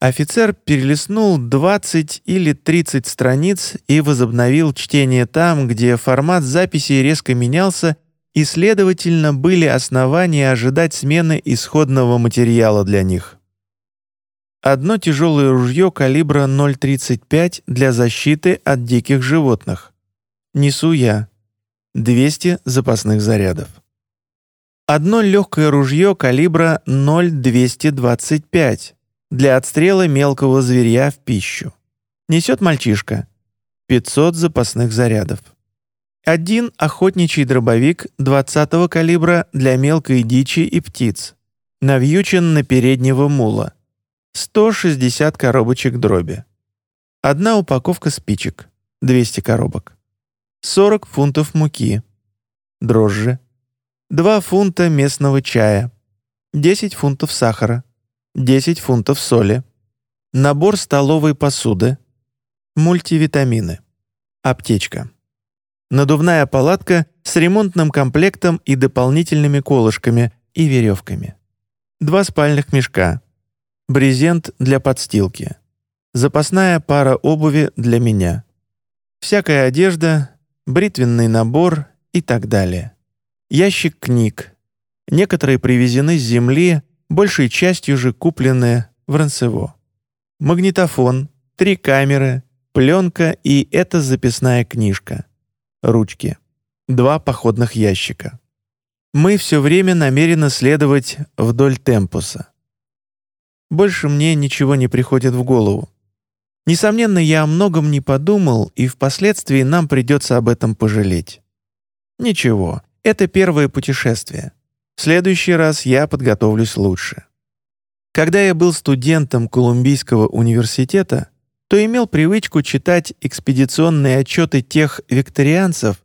Офицер перелистнул 20 или 30 страниц и возобновил чтение там, где формат записи резко менялся и, следовательно, были основания ожидать смены исходного материала для них. Одно тяжелое ружье калибра 0,35 для защиты от диких животных. Несу я. 200 запасных зарядов. Одно легкое ружье калибра 0,225 для отстрела мелкого зверя в пищу. Несет мальчишка. 500 запасных зарядов. Один охотничий дробовик 20-го калибра для мелкой дичи и птиц. Навьючен на переднего мула. 160 коробочек дроби. Одна упаковка спичек. 200 коробок. 40 фунтов муки. Дрожжи. 2 фунта местного чая. 10 фунтов сахара. 10 фунтов соли. Набор столовой посуды. Мультивитамины. Аптечка. Надувная палатка с ремонтным комплектом и дополнительными колышками и веревками. Два спальных мешка. Брезент для подстилки. Запасная пара обуви для меня. Всякая одежда, бритвенный набор и так далее. Ящик книг. Некоторые привезены с земли, большей частью же куплены в Ранцево. Магнитофон, три камеры, пленка и эта записная книжка ручки, два походных ящика. Мы все время намерены следовать вдоль темпуса. Больше мне ничего не приходит в голову. Несомненно, я о многом не подумал, и впоследствии нам придется об этом пожалеть. Ничего, это первое путешествие. Следующий раз я подготовлюсь лучше. Когда я был студентом Колумбийского университета, то имел привычку читать экспедиционные отчеты тех викторианцев,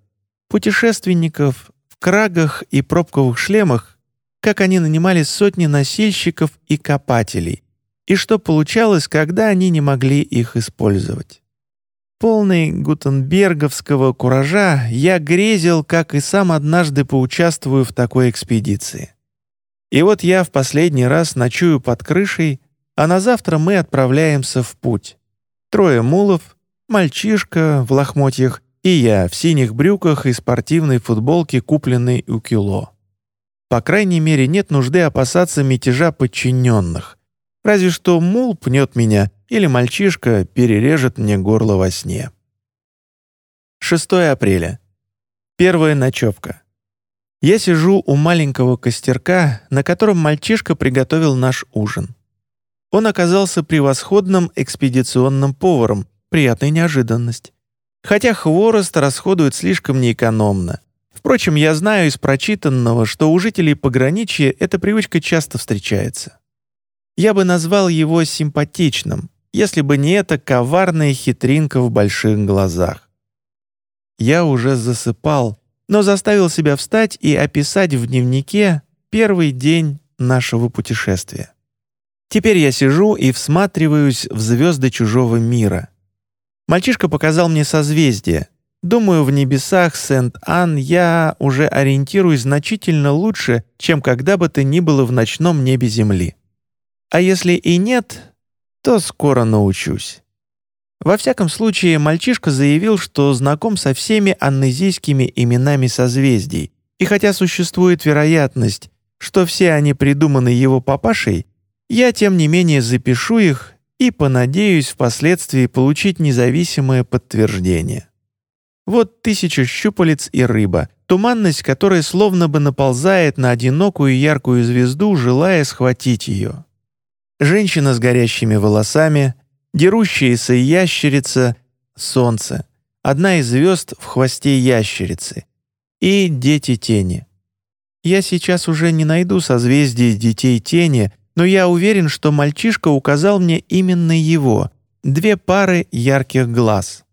путешественников в крагах и пробковых шлемах, как они нанимали сотни носильщиков и копателей, и что получалось, когда они не могли их использовать. Полный гутенберговского куража, я грезил, как и сам однажды поучаствую в такой экспедиции. И вот я в последний раз ночую под крышей, а на завтра мы отправляемся в путь. Трое мулов, мальчишка в лохмотьях и я в синих брюках и спортивной футболке, купленной у Кило. По крайней мере, нет нужды опасаться мятежа подчиненных. Разве что мул пнет меня или мальчишка перережет мне горло во сне. 6 апреля. Первая ночевка. Я сижу у маленького костерка, на котором мальчишка приготовил наш ужин. Он оказался превосходным экспедиционным поваром, приятная неожиданность. Хотя хворост расходует слишком неэкономно. Впрочем, я знаю из прочитанного, что у жителей пограничья эта привычка часто встречается. Я бы назвал его симпатичным, если бы не эта коварная хитринка в больших глазах. Я уже засыпал, но заставил себя встать и описать в дневнике первый день нашего путешествия. Теперь я сижу и всматриваюсь в звезды чужого мира. Мальчишка показал мне созвездие. Думаю, в небесах Сент-Ан я уже ориентируюсь значительно лучше, чем когда бы то ни было в ночном небе Земли. А если и нет, то скоро научусь. Во всяком случае, мальчишка заявил, что знаком со всеми аннезийскими именами созвездий, и хотя существует вероятность, что все они придуманы его папашей, я, тем не менее, запишу их и понадеюсь впоследствии получить независимое подтверждение. Вот тысяча щупалец и рыба, туманность которая словно бы наползает на одинокую яркую звезду, желая схватить ее. Женщина с горящими волосами, дерущаяся ящерица, солнце, одна из звезд в хвосте ящерицы и дети тени. Я сейчас уже не найду созвездий детей тени, но я уверен, что мальчишка указал мне именно его, две пары ярких глаз.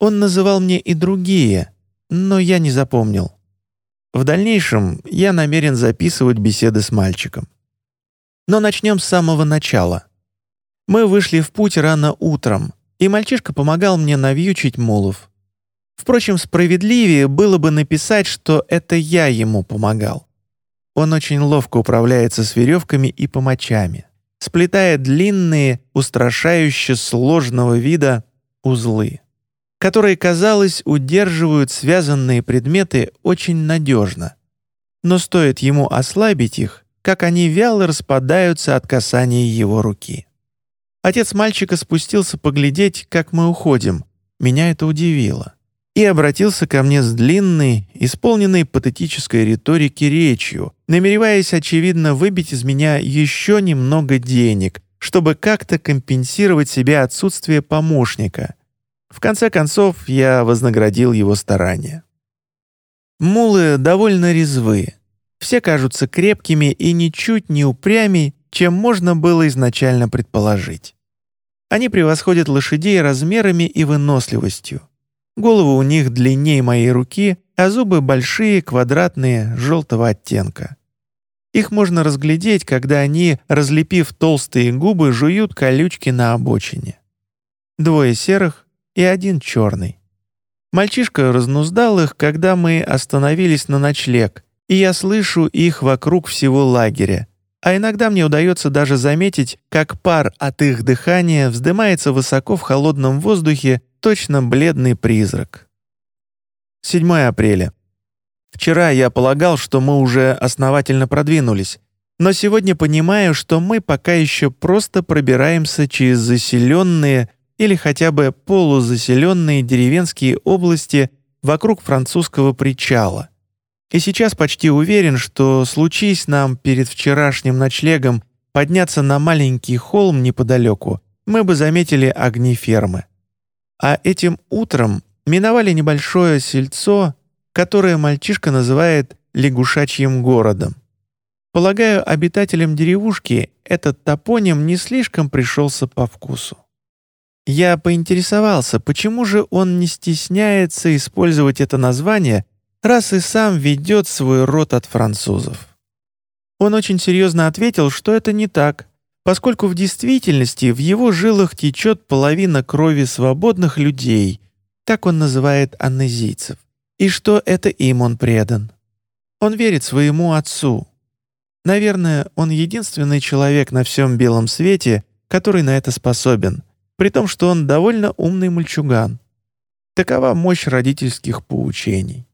Он называл мне и другие, но я не запомнил. В дальнейшем я намерен записывать беседы с мальчиком. Но начнем с самого начала. Мы вышли в путь рано утром, и мальчишка помогал мне навьючить мулов. Впрочем, справедливее было бы написать, что это я ему помогал. Он очень ловко управляется с веревками и помочами. сплетая длинные, устрашающе сложного вида узлы, которые, казалось, удерживают связанные предметы очень надежно. Но стоит ему ослабить их, как они вяло распадаются от касания его руки. Отец мальчика спустился поглядеть, как мы уходим. Меня это удивило. И обратился ко мне с длинной, исполненной патетической риторики речью, намереваясь, очевидно, выбить из меня еще немного денег, чтобы как-то компенсировать себе отсутствие помощника. В конце концов, я вознаградил его старания. Мулы довольно резвы. Все кажутся крепкими и ничуть не упрямей, чем можно было изначально предположить. Они превосходят лошадей размерами и выносливостью. Головы у них длиннее моей руки, а зубы большие, квадратные, желтого оттенка. Их можно разглядеть, когда они, разлепив толстые губы, жуют колючки на обочине. Двое серых и один черный. Мальчишка разнуздал их, когда мы остановились на ночлег, и я слышу их вокруг всего лагеря, а иногда мне удается даже заметить, как пар от их дыхания вздымается высоко в холодном воздухе, точно бледный призрак. 7 апреля. Вчера я полагал, что мы уже основательно продвинулись, но сегодня понимаю, что мы пока еще просто пробираемся через заселенные или хотя бы полузаселенные деревенские области вокруг французского причала, и сейчас почти уверен, что случись нам перед вчерашним ночлегом подняться на маленький холм неподалеку, мы бы заметили огни фермы. А этим утром миновали небольшое сельцо, которое мальчишка называет лягушачьим городом. Полагаю, обитателям деревушки этот топоним не слишком пришелся по вкусу. Я поинтересовался, почему же он не стесняется использовать это название раз и сам ведет свой род от французов. Он очень серьезно ответил, что это не так, поскольку в действительности в его жилах течет половина крови свободных людей, так он называет аннезийцев, и что это им он предан. Он верит своему отцу. Наверное, он единственный человек на всем белом свете, который на это способен, при том, что он довольно умный мальчуган. Такова мощь родительских поучений.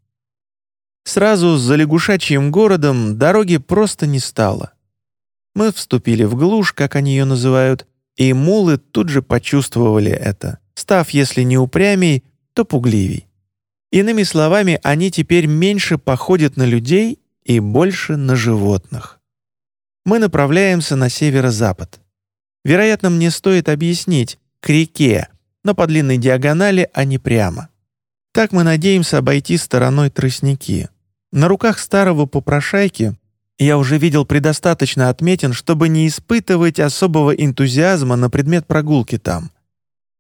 Сразу за лягушачьим городом дороги просто не стало. Мы вступили в глушь, как они ее называют, и мулы тут же почувствовали это, став, если не упрямей, то пугливей. Иными словами, они теперь меньше походят на людей и больше на животных. Мы направляемся на северо-запад. Вероятно, мне стоит объяснить, к реке, но по длинной диагонали, а не прямо. Так мы надеемся обойти стороной тростники. На руках старого попрошайки я уже видел предостаточно отметин, чтобы не испытывать особого энтузиазма на предмет прогулки там.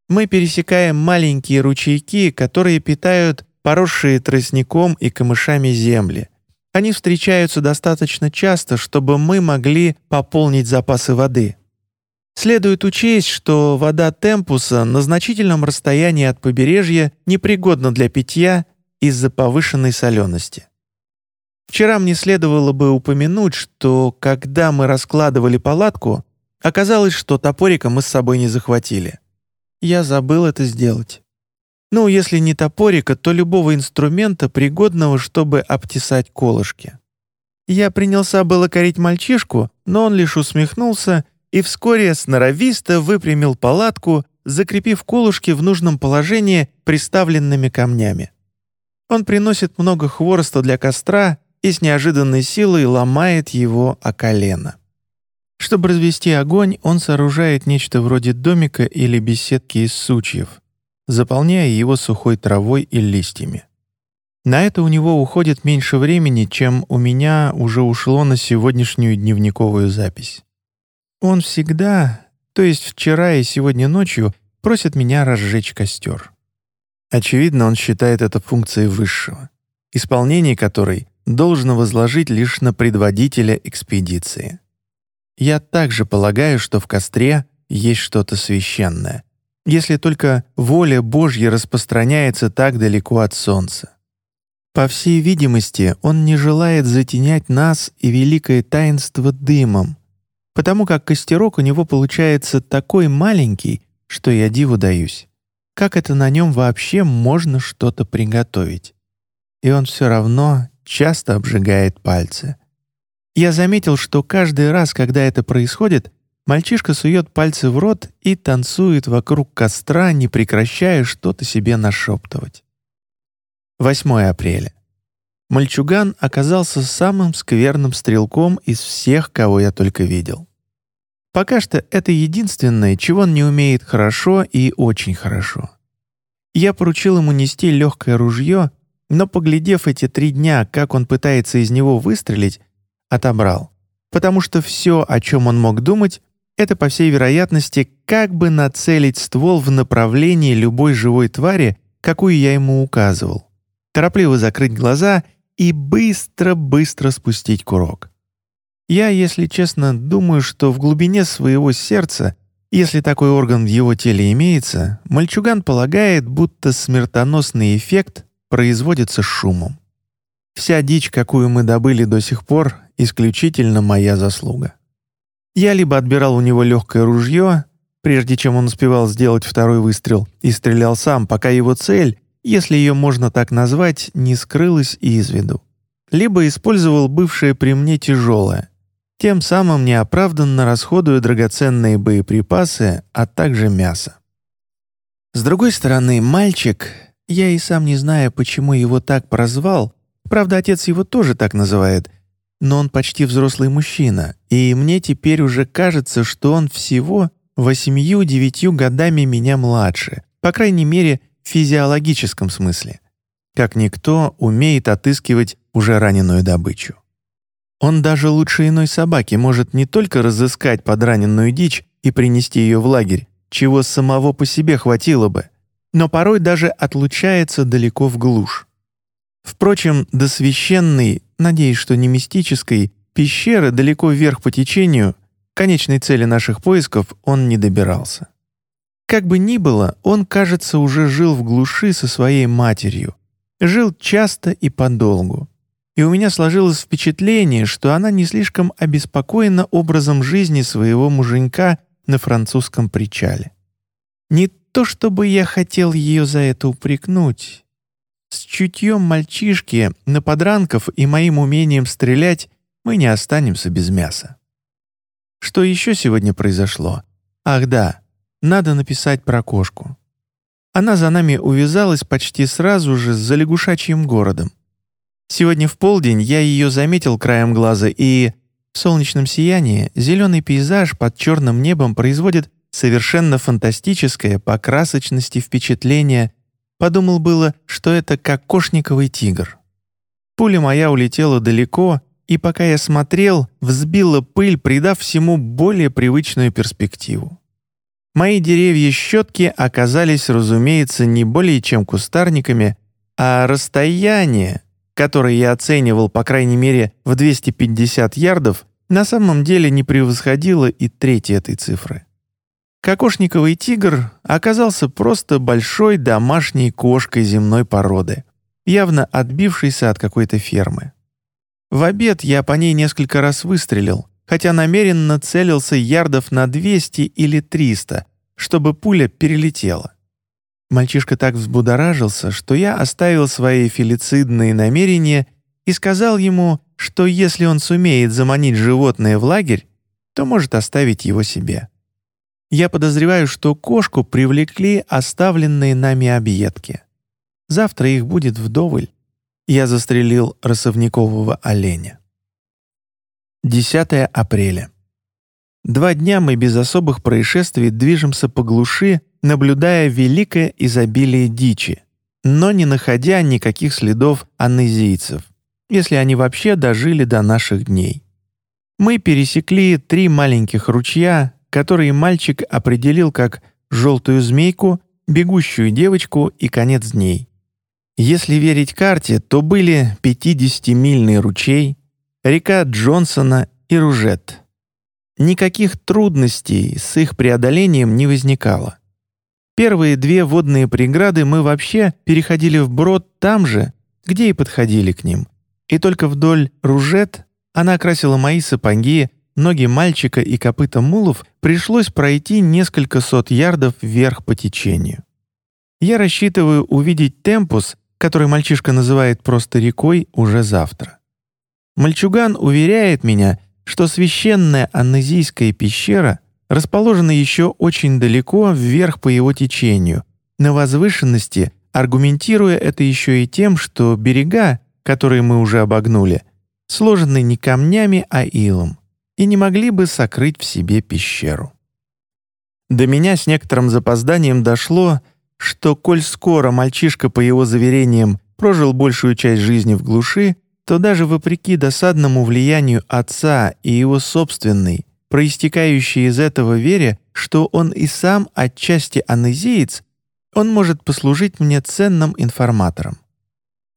Мы пересекаем маленькие ручейки, которые питают поросшие тростником и камышами земли. Они встречаются достаточно часто, чтобы мы могли пополнить запасы воды. Следует учесть, что вода Темпуса на значительном расстоянии от побережья непригодна для питья из-за повышенной солености. Вчера мне следовало бы упомянуть, что когда мы раскладывали палатку, оказалось, что топорика мы с собой не захватили. Я забыл это сделать. Ну, если не топорика, то любого инструмента, пригодного, чтобы обтесать колышки. Я принялся было корить мальчишку, но он лишь усмехнулся и вскоре сноровисто выпрямил палатку, закрепив колышки в нужном положении приставленными камнями. Он приносит много хвороста для костра и с неожиданной силой ломает его о колено. Чтобы развести огонь, он сооружает нечто вроде домика или беседки из сучьев, заполняя его сухой травой и листьями. На это у него уходит меньше времени, чем у меня уже ушло на сегодняшнюю дневниковую запись. Он всегда, то есть вчера и сегодня ночью, просит меня разжечь костер. Очевидно, он считает это функцией высшего, исполнение которой должно возложить лишь на предводителя экспедиции. Я также полагаю, что в костре есть что-то священное, если только воля Божья распространяется так далеко от солнца. По всей видимости, он не желает затенять нас и великое таинство дымом, потому как костерок у него получается такой маленький, что я диву даюсь. Как это на нем вообще можно что-то приготовить? И он все равно часто обжигает пальцы. Я заметил, что каждый раз, когда это происходит, мальчишка сует пальцы в рот и танцует вокруг костра, не прекращая что-то себе нашептывать. 8 апреля. Мальчуган оказался самым скверным стрелком из всех, кого я только видел. Пока что это единственное, чего он не умеет хорошо и очень хорошо. Я поручил ему нести легкое ружье, но, поглядев эти три дня, как он пытается из него выстрелить, отобрал. Потому что все, о чем он мог думать, это, по всей вероятности, как бы нацелить ствол в направлении любой живой твари, какую я ему указывал. Торопливо закрыть глаза и быстро-быстро спустить курок. Я, если честно, думаю, что в глубине своего сердца, если такой орган в его теле имеется, мальчуган полагает, будто смертоносный эффект производится шумом. Вся дичь, какую мы добыли до сих пор, исключительно моя заслуга. Я либо отбирал у него легкое ружье, прежде чем он успевал сделать второй выстрел, и стрелял сам, пока его цель, если ее можно так назвать, не скрылась из виду. Либо использовал бывшее при мне тяжелое, тем самым неоправданно расходуя драгоценные боеприпасы, а также мясо. С другой стороны, мальчик, я и сам не знаю, почему его так прозвал, правда, отец его тоже так называет, но он почти взрослый мужчина, и мне теперь уже кажется, что он всего восемью-девятью годами меня младше, по крайней мере, физиологическом смысле. Как никто умеет отыскивать уже раненую добычу. Он даже лучше иной собаки может не только разыскать подраненную дичь и принести ее в лагерь, чего самого по себе хватило бы, но порой даже отлучается далеко в глушь. Впрочем, до священной, надеюсь, что не мистической, пещеры далеко вверх по течению, конечной цели наших поисков, он не добирался. Как бы ни было, он, кажется, уже жил в глуши со своей матерью. Жил часто и подолгу и у меня сложилось впечатление, что она не слишком обеспокоена образом жизни своего муженька на французском причале. Не то чтобы я хотел ее за это упрекнуть. С чутьем мальчишки на подранков и моим умением стрелять мы не останемся без мяса. Что еще сегодня произошло? Ах да, надо написать про кошку. Она за нами увязалась почти сразу же за лягушачьим городом. Сегодня в полдень я ее заметил краем глаза, и в солнечном сиянии зеленый пейзаж под черным небом производит совершенно фантастическое по красочности впечатление. Подумал было, что это кокошниковый тигр. Пуля моя улетела далеко, и пока я смотрел, взбила пыль, придав всему более привычную перспективу. Мои деревья-щетки оказались, разумеется, не более чем кустарниками, а расстояние, который я оценивал по крайней мере в 250 ярдов, на самом деле не превосходило и трети этой цифры. Кокошниковый тигр оказался просто большой домашней кошкой земной породы, явно отбившейся от какой-то фермы. В обед я по ней несколько раз выстрелил, хотя намеренно целился ярдов на 200 или 300, чтобы пуля перелетела. Мальчишка так взбудоражился, что я оставил свои филицидные намерения и сказал ему, что если он сумеет заманить животное в лагерь, то может оставить его себе. Я подозреваю, что кошку привлекли оставленные нами объедки. Завтра их будет вдоволь. Я застрелил росовникового оленя. 10 апреля. Два дня мы без особых происшествий движемся по глуши, наблюдая великое изобилие дичи, но не находя никаких следов аннезийцев, если они вообще дожили до наших дней. Мы пересекли три маленьких ручья, которые мальчик определил как «желтую змейку», «бегущую девочку» и «конец дней». Если верить карте, то были 50-мильный ручей, река Джонсона и Ружет. Никаких трудностей с их преодолением не возникало. Первые две водные преграды мы вообще переходили вброд там же, где и подходили к ним. И только вдоль ружет она окрасила мои сапоги, ноги мальчика и копыта мулов пришлось пройти несколько сот ярдов вверх по течению. Я рассчитываю увидеть темпус, который мальчишка называет просто рекой, уже завтра. Мальчуган уверяет меня, что священная Аннезийская пещера расположена еще очень далеко вверх по его течению, на возвышенности, аргументируя это еще и тем, что берега, которые мы уже обогнули, сложены не камнями, а илом, и не могли бы сокрыть в себе пещеру. До меня с некоторым запозданием дошло, что, коль скоро мальчишка, по его заверениям, прожил большую часть жизни в глуши, то даже вопреки досадному влиянию отца и его собственной, проистекающей из этого вере, что он и сам отчасти анезиец, он может послужить мне ценным информатором.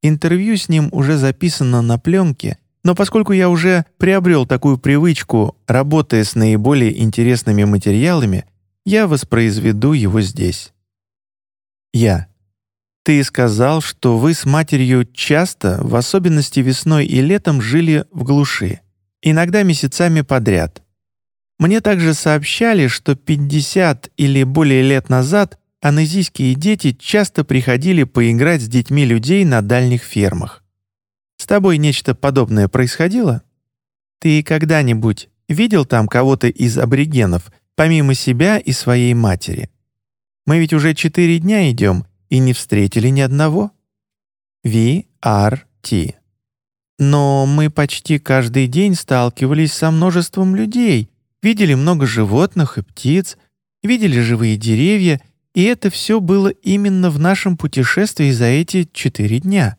Интервью с ним уже записано на пленке, но поскольку я уже приобрел такую привычку, работая с наиболее интересными материалами, я воспроизведу его здесь. Я. Ты сказал, что вы с матерью часто, в особенности весной и летом, жили в глуши, иногда месяцами подряд. Мне также сообщали, что 50 или более лет назад анезийские дети часто приходили поиграть с детьми людей на дальних фермах. С тобой нечто подобное происходило? Ты когда-нибудь видел там кого-то из аборигенов, помимо себя и своей матери? Мы ведь уже четыре дня идем, и не встретили ни одного. VRT. Но мы почти каждый день сталкивались со множеством людей, видели много животных и птиц, видели живые деревья, и это все было именно в нашем путешествии за эти четыре дня.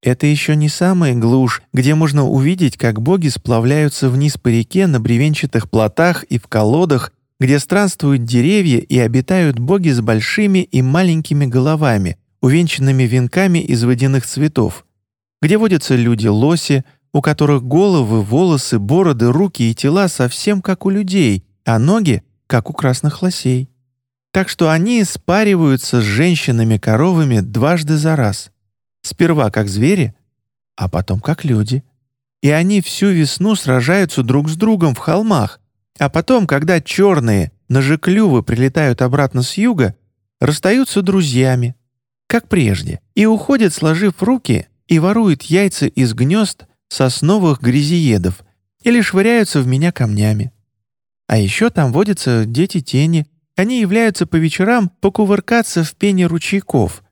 Это еще не самая глушь, где можно увидеть, как боги сплавляются вниз по реке на бревенчатых плотах и в колодах где странствуют деревья и обитают боги с большими и маленькими головами, увенчанными венками из водяных цветов, где водятся люди-лоси, у которых головы, волосы, бороды, руки и тела совсем как у людей, а ноги — как у красных лосей. Так что они спариваются с женщинами-коровами дважды за раз. Сперва как звери, а потом как люди. И они всю весну сражаются друг с другом в холмах, а потом, когда черные ножеклювы прилетают обратно с юга, расстаются друзьями, как прежде, и уходят, сложив руки, и воруют яйца из гнезд сосновых грязиедов или швыряются в меня камнями. А еще там водятся дети тени. Они являются по вечерам покувыркаться в пене ручейков.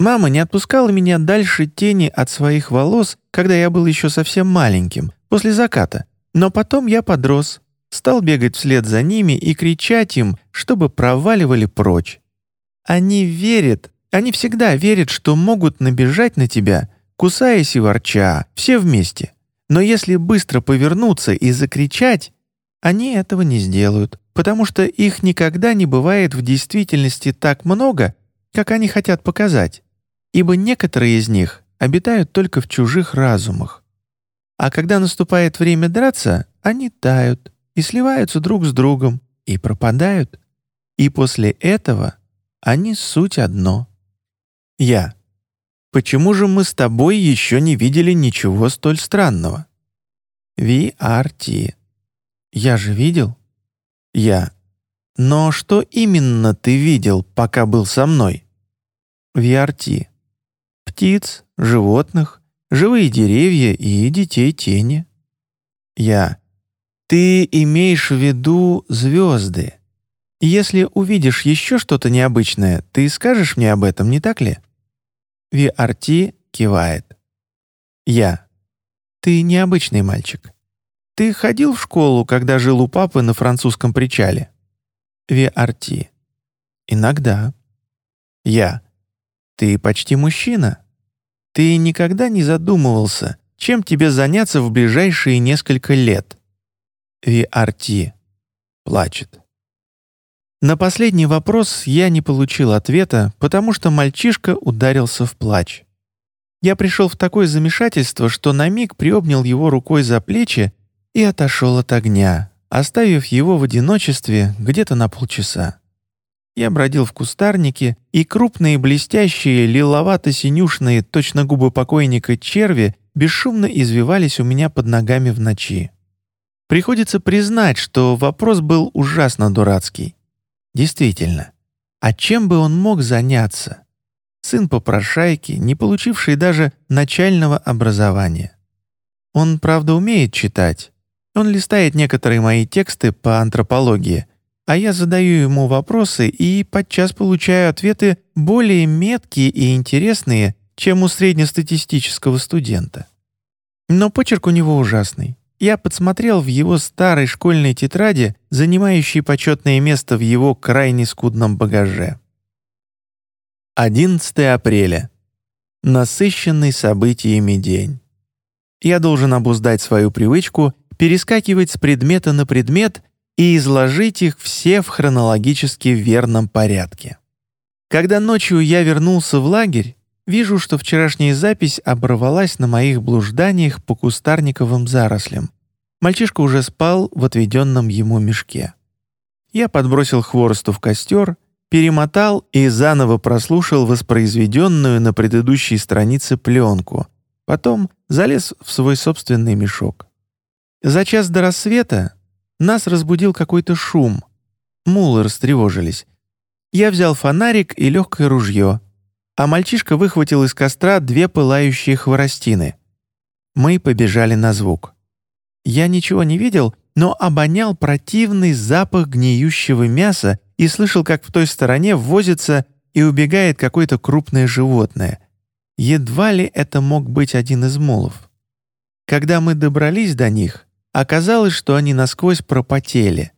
Мама не отпускала меня дальше тени от своих волос, когда я был еще совсем маленьким, после заката. Но потом я подрос, стал бегать вслед за ними и кричать им, чтобы проваливали прочь. Они верят, они всегда верят, что могут набежать на тебя, кусаясь и ворча, все вместе. Но если быстро повернуться и закричать, они этого не сделают, потому что их никогда не бывает в действительности так много, как они хотят показать, ибо некоторые из них обитают только в чужих разумах. А когда наступает время драться, они тают, и сливаются друг с другом, и пропадают. И после этого они суть одно. Я. Почему же мы с тобой еще не видели ничего столь странного? VRT. Я же видел. Я. Но что именно ты видел, пока был со мной? VRT. Птиц, животных, живые деревья и детей тени. Я. Ты имеешь в виду звезды. Если увидишь еще что-то необычное, ты скажешь мне об этом, не так ли? VRT кивает. Я. Ты необычный мальчик. Ты ходил в школу, когда жил у папы на французском причале? VRT. Иногда. Я. Ты почти мужчина. Ты никогда не задумывался, чем тебе заняться в ближайшие несколько лет? VRT. Плачет. На последний вопрос я не получил ответа, потому что мальчишка ударился в плач. Я пришел в такое замешательство, что на миг приобнял его рукой за плечи и отошел от огня, оставив его в одиночестве где-то на полчаса. Я бродил в кустарнике, и крупные блестящие, лиловато-синюшные, точно губы покойника черви бесшумно извивались у меня под ногами в ночи. Приходится признать, что вопрос был ужасно дурацкий. Действительно, а чем бы он мог заняться? Сын попрошайки, не получивший даже начального образования. Он, правда, умеет читать. Он листает некоторые мои тексты по антропологии, а я задаю ему вопросы и подчас получаю ответы более меткие и интересные, чем у среднестатистического студента. Но почерк у него ужасный. Я подсмотрел в его старой школьной тетради, занимающей почетное место в его крайне скудном багаже. 11 апреля. Насыщенный событиями день. Я должен обуздать свою привычку перескакивать с предмета на предмет и изложить их все в хронологически верном порядке. Когда ночью я вернулся в лагерь, вижу, что вчерашняя запись оборвалась на моих блужданиях по кустарниковым зарослям. Мальчишка уже спал в отведенном ему мешке. Я подбросил хворосту в костер, перемотал и заново прослушал воспроизведенную на предыдущей странице пленку, потом залез в свой собственный мешок. За час до рассвета нас разбудил какой-то шум. Мулы растревожились. Я взял фонарик и легкое ружье, а мальчишка выхватил из костра две пылающие хворостины. Мы побежали на звук. Я ничего не видел, но обонял противный запах гниющего мяса и слышал, как в той стороне возится и убегает какое-то крупное животное. Едва ли это мог быть один из мулов. Когда мы добрались до них, оказалось, что они насквозь пропотели.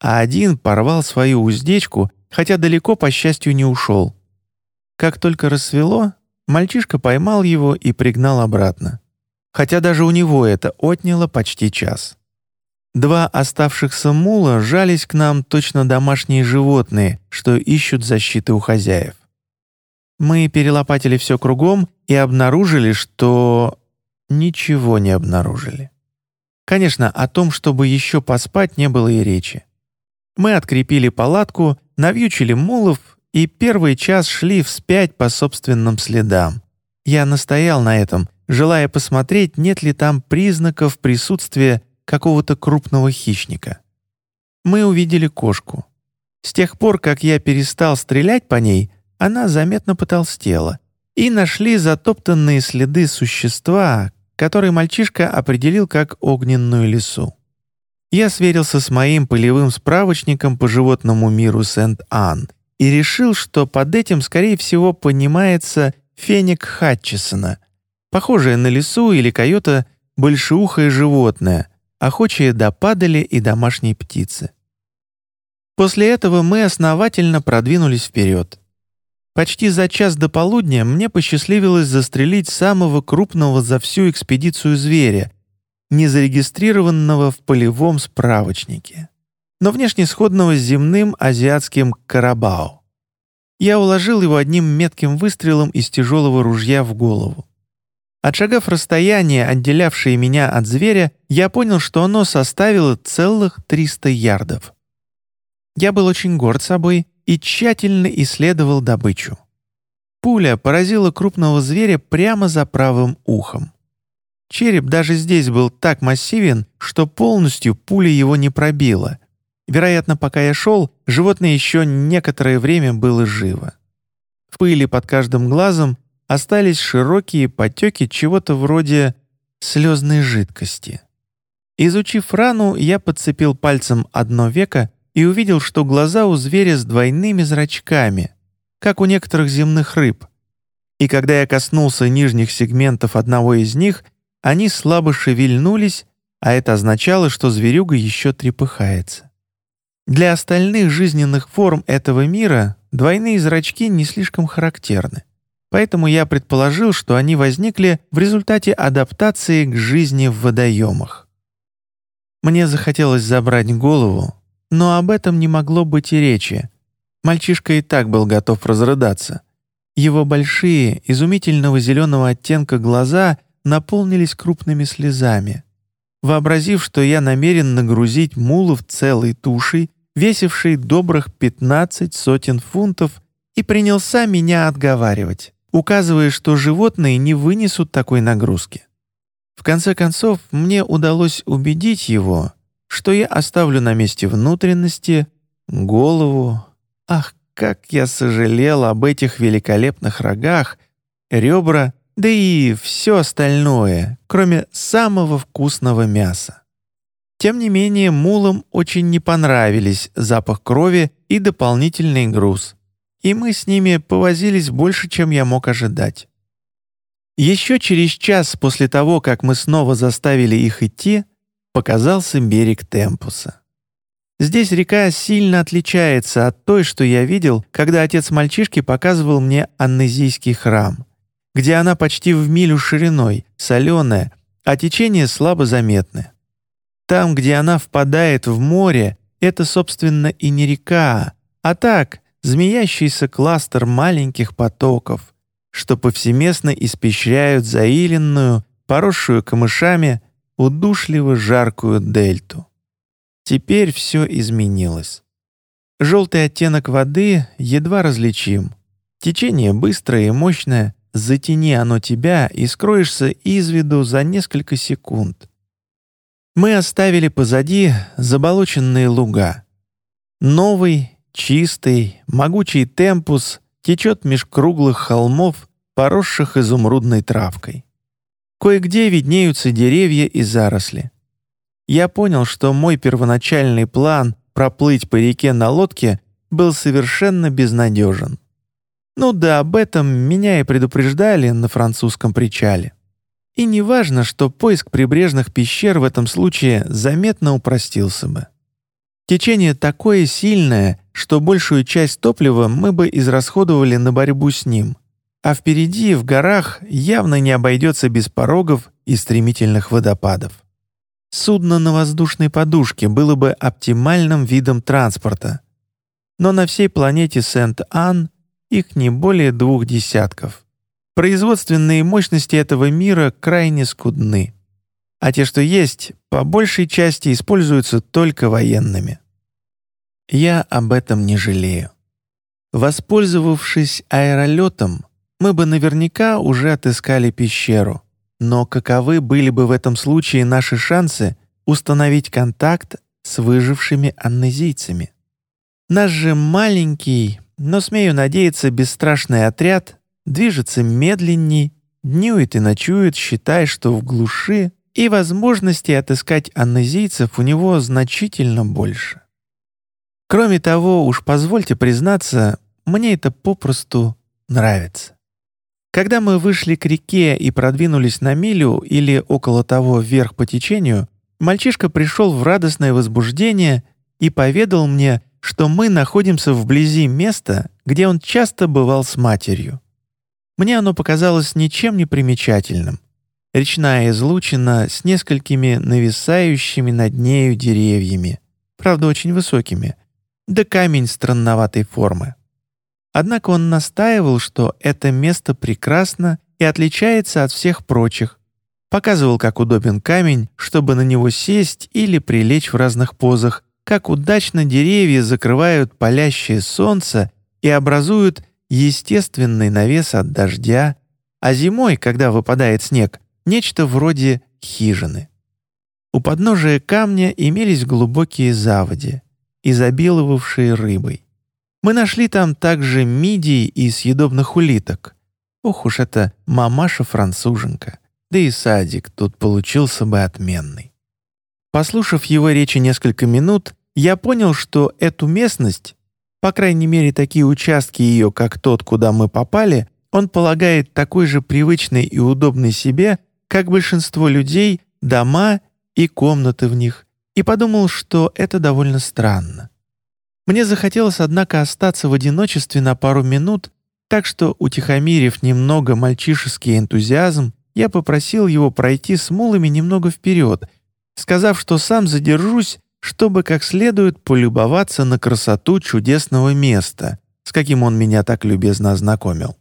А один порвал свою уздечку, хотя далеко, по счастью, не ушел. Как только рассвело, мальчишка поймал его и пригнал обратно. Хотя даже у него это отняло почти час. Два оставшихся мула жались к нам точно домашние животные, что ищут защиты у хозяев. Мы перелопатили все кругом и обнаружили, что... Ничего не обнаружили. Конечно, о том, чтобы еще поспать, не было и речи. Мы открепили палатку, навьючили мулов и первый час шли вспять по собственным следам. Я настоял на этом, желая посмотреть, нет ли там признаков присутствия какого-то крупного хищника. Мы увидели кошку. С тех пор, как я перестал стрелять по ней, она заметно потолстела, и нашли затоптанные следы существа, который мальчишка определил как огненную лису. Я сверился с моим полевым справочником по животному миру Сент-Ан и решил, что под этим, скорее всего, понимается феник Хатчесона, похожее на лису или койота большеухое животное, охочее до падали и домашней птицы. После этого мы основательно продвинулись вперед. Почти за час до полудня мне посчастливилось застрелить самого крупного за всю экспедицию зверя, не зарегистрированного в полевом справочнике, но внешне сходного с земным азиатским карабао. Я уложил его одним метким выстрелом из тяжелого ружья в голову. Отшагав расстояние, отделявшее меня от зверя, я понял, что оно составило целых 300 ярдов. Я был очень горд собой и тщательно исследовал добычу. Пуля поразила крупного зверя прямо за правым ухом. Череп даже здесь был так массивен, что полностью пуля его не пробила. Вероятно, пока я шел, животное еще некоторое время было живо. В пыли под каждым глазом остались широкие потеки чего-то вроде слезной жидкости. Изучив рану, я подцепил пальцем одно веко и увидел, что глаза у зверя с двойными зрачками, как у некоторых земных рыб. И когда я коснулся нижних сегментов одного из них, они слабо шевельнулись, а это означало, что зверюга еще трепыхается. Для остальных жизненных форм этого мира двойные зрачки не слишком характерны. Поэтому я предположил, что они возникли в результате адаптации к жизни в водоемах. Мне захотелось забрать голову, но об этом не могло быть и речи. Мальчишка и так был готов разрыдаться. Его большие, изумительного зеленого оттенка глаза наполнились крупными слезами. Вообразив, что я намерен нагрузить мулов целой тушей, весившей добрых пятнадцать сотен фунтов, и принялся меня отговаривать, указывая, что животные не вынесут такой нагрузки. В конце концов, мне удалось убедить его, что я оставлю на месте внутренности, голову. Ах, как я сожалел об этих великолепных рогах, ребра, да и все остальное, кроме самого вкусного мяса. Тем не менее, мулам очень не понравились запах крови и дополнительный груз, и мы с ними повозились больше, чем я мог ожидать. Еще через час после того, как мы снова заставили их идти, показался берег Темпуса. Здесь река сильно отличается от той, что я видел, когда отец мальчишки показывал мне Аннезийский храм, где она почти в милю шириной, соленая, а течение слабо заметное. Там, где она впадает в море, это, собственно, и не река, а так, змеящийся кластер маленьких потоков, что повсеместно испещряют заиленную, поросшую камышами, удушливо жаркую дельту. Теперь все изменилось. Желтый оттенок воды едва различим. Течение быстрое и мощное, затяни оно тебя и скроешься из виду за несколько секунд. Мы оставили позади заболоченные луга. Новый, чистый, могучий темпус течет меж круглых холмов, поросших изумрудной травкой. Кое-где виднеются деревья и заросли. Я понял, что мой первоначальный план проплыть по реке на лодке был совершенно безнадежен. Ну да, об этом меня и предупреждали на французском причале. И не важно, что поиск прибрежных пещер в этом случае заметно упростился бы. Течение такое сильное, что большую часть топлива мы бы израсходовали на борьбу с ним, а впереди, в горах, явно не обойдется без порогов и стремительных водопадов. Судно на воздушной подушке было бы оптимальным видом транспорта, но на всей планете Сент-Ан их не более двух десятков. Производственные мощности этого мира крайне скудны, а те, что есть, по большей части используются только военными. Я об этом не жалею. Воспользовавшись аэролетом, мы бы наверняка уже отыскали пещеру — но каковы были бы в этом случае наши шансы установить контакт с выжившими аннезийцами? Наш же маленький, но, смею надеяться, бесстрашный отряд движется медленней, днюет и ночует, считая, что в глуши и возможности отыскать аннезийцев у него значительно больше. Кроме того, уж позвольте признаться, мне это попросту нравится. Когда мы вышли к реке и продвинулись на милю или около того вверх по течению, мальчишка пришел в радостное возбуждение и поведал мне, что мы находимся вблизи места, где он часто бывал с матерью. Мне оно показалось ничем не примечательным. Речная излучина с несколькими нависающими над нею деревьями, правда очень высокими, да камень странноватой формы. Однако он настаивал, что это место прекрасно и отличается от всех прочих. Показывал, как удобен камень, чтобы на него сесть или прилечь в разных позах, как удачно деревья закрывают палящее солнце и образуют естественный навес от дождя, а зимой, когда выпадает снег, нечто вроде хижины. У подножия камня имелись глубокие заводи, изобиловавшие рыбой. Мы нашли там также мидий и съедобных улиток. Ох уж это мамаша-француженка. Да и садик тут получился бы отменный. Послушав его речи несколько минут, я понял, что эту местность, по крайней мере такие участки ее, как тот, куда мы попали, он полагает такой же привычной и удобной себе, как большинство людей, дома и комнаты в них, и подумал, что это довольно странно. Мне захотелось, однако, остаться в одиночестве на пару минут, так что, утихомирив немного мальчишеский энтузиазм, я попросил его пройти с мулами немного вперед, сказав, что сам задержусь, чтобы как следует полюбоваться на красоту чудесного места, с каким он меня так любезно ознакомил.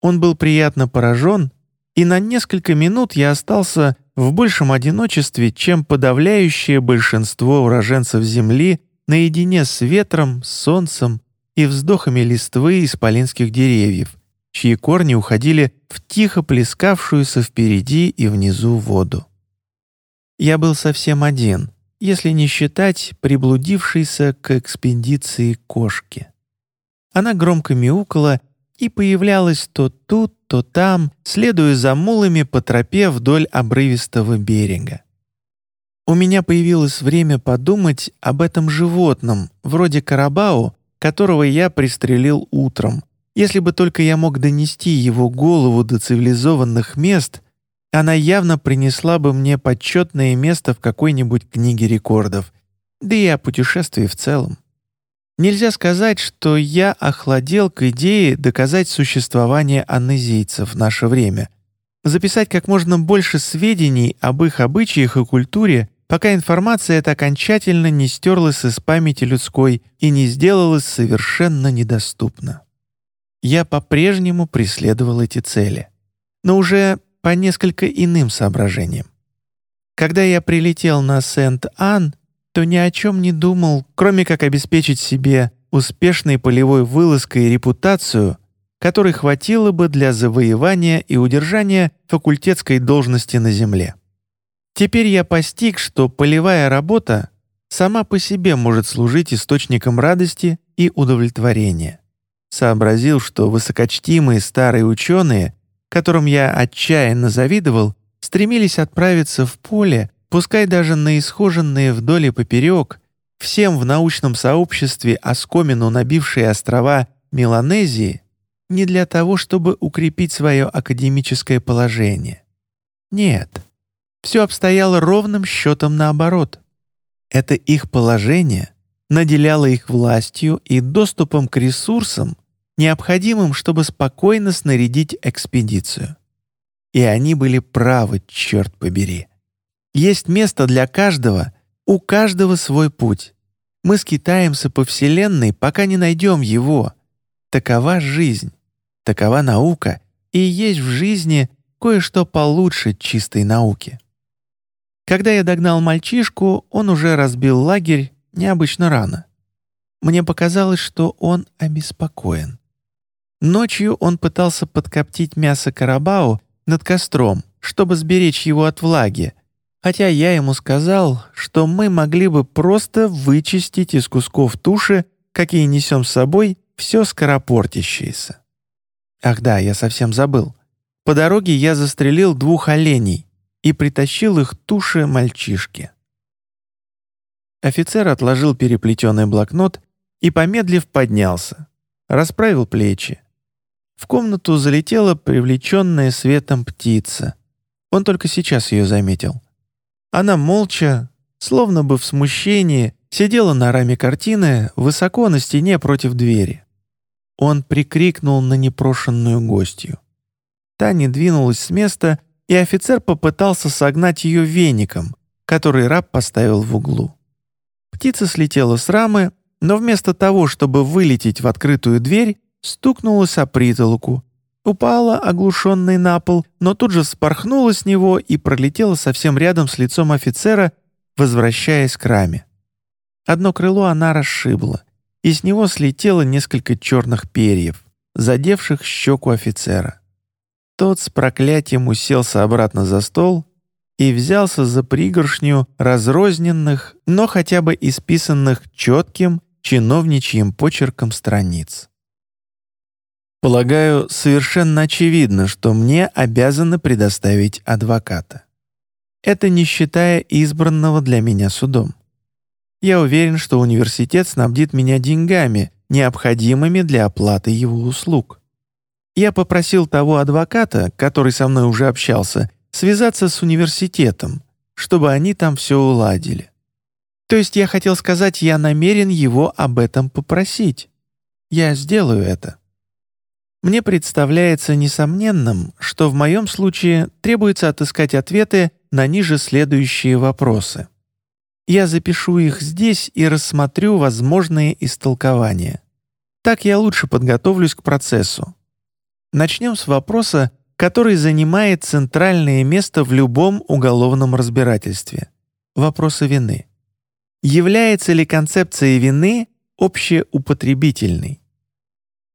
Он был приятно поражен, и на несколько минут я остался в большем одиночестве, чем подавляющее большинство уроженцев Земли наедине с ветром, солнцем и вздохами листвы исполинских деревьев, чьи корни уходили в тихо плескавшуюся впереди и внизу воду. Я был совсем один, если не считать приблудившейся к экспедиции кошки. Она громко мяукала и появлялась то тут, то там, следуя за мулами по тропе вдоль обрывистого берега. У меня появилось время подумать об этом животном, вроде карабау, которого я пристрелил утром. Если бы только я мог донести его голову до цивилизованных мест — она явно принесла бы мне почетное место в какой-нибудь книге рекордов, да и о путешествии в целом. Нельзя сказать, что я охладел к идее доказать существование аннезийцев в наше время, записать как можно больше сведений об их обычаях и культуре, пока информация эта окончательно не стерлась из памяти людской и не сделалась совершенно недоступна. Я по-прежнему преследовал эти цели. Но уже по несколько иным соображениям. Когда я прилетел на Сент-Ан, то ни о чем не думал, кроме как обеспечить себе успешной полевой вылазкой репутацию, которой хватило бы для завоевания и удержания факультетской должности на Земле. Теперь я постиг, что полевая работа сама по себе может служить источником радости и удовлетворения. Сообразил, что высокочтимые старые ученые которым я отчаянно завидовал, стремились отправиться в поле, пускай даже на исхоженные вдоль и поперек, всем в научном сообществе оскомину набившие острова Меланезии, не для того, чтобы укрепить свое академическое положение. Нет, все обстояло ровным счетом наоборот. Это их положение наделяло их властью и доступом к ресурсам, необходимым, чтобы спокойно снарядить экспедицию. И они были правы, черт побери. Есть место для каждого, у каждого свой путь. Мы скитаемся по Вселенной, пока не найдем его. Такова жизнь, такова наука, и есть в жизни кое-что получше чистой науки. Когда я догнал мальчишку, он уже разбил лагерь необычно рано. Мне показалось, что он обеспокоен. Ночью он пытался подкоптить мясо карабау над костром, чтобы сберечь его от влаги, хотя я ему сказал, что мы могли бы просто вычистить из кусков туши, какие несем с собой, все скоропортящееся. Ах да, я совсем забыл. По дороге я застрелил двух оленей и притащил их туши мальчишки. Офицер отложил переплетенный блокнот и, помедлив, поднялся, расправил плечи, в комнату залетела привлеченная светом птица. Он только сейчас ее заметил. Она молча, словно бы в смущении, сидела на раме картины высоко на стене против двери. Он прикрикнул на непрошенную гостью. Та не двинулась с места, и офицер попытался согнать ее веником, который раб поставил в углу. Птица слетела с рамы, но вместо того, чтобы вылететь в открытую дверь, стукнулась о притолоку, упала, оглушенной на пол, но тут же спорхнула с него и пролетела совсем рядом с лицом офицера, возвращаясь к раме. Одно крыло она расшибла, и с него слетело несколько черных перьев, задевших щеку офицера. Тот с проклятием уселся обратно за стол и взялся за пригоршню разрозненных, но хотя бы исписанных четким чиновничьим почерком страниц. Полагаю, совершенно очевидно, что мне обязаны предоставить адвоката. Это не считая избранного для меня судом. Я уверен, что университет снабдит меня деньгами, необходимыми для оплаты его услуг. Я попросил того адвоката, который со мной уже общался, связаться с университетом, чтобы они там все уладили. То есть я хотел сказать, я намерен его об этом попросить. Я сделаю это. Мне представляется несомненным, что в моем случае требуется отыскать ответы на ниже следующие вопросы. Я запишу их здесь и рассмотрю возможные истолкования. Так я лучше подготовлюсь к процессу. Начнем с вопроса, который занимает центральное место в любом уголовном разбирательстве — вопроса вины. Является ли концепция вины общеупотребительной?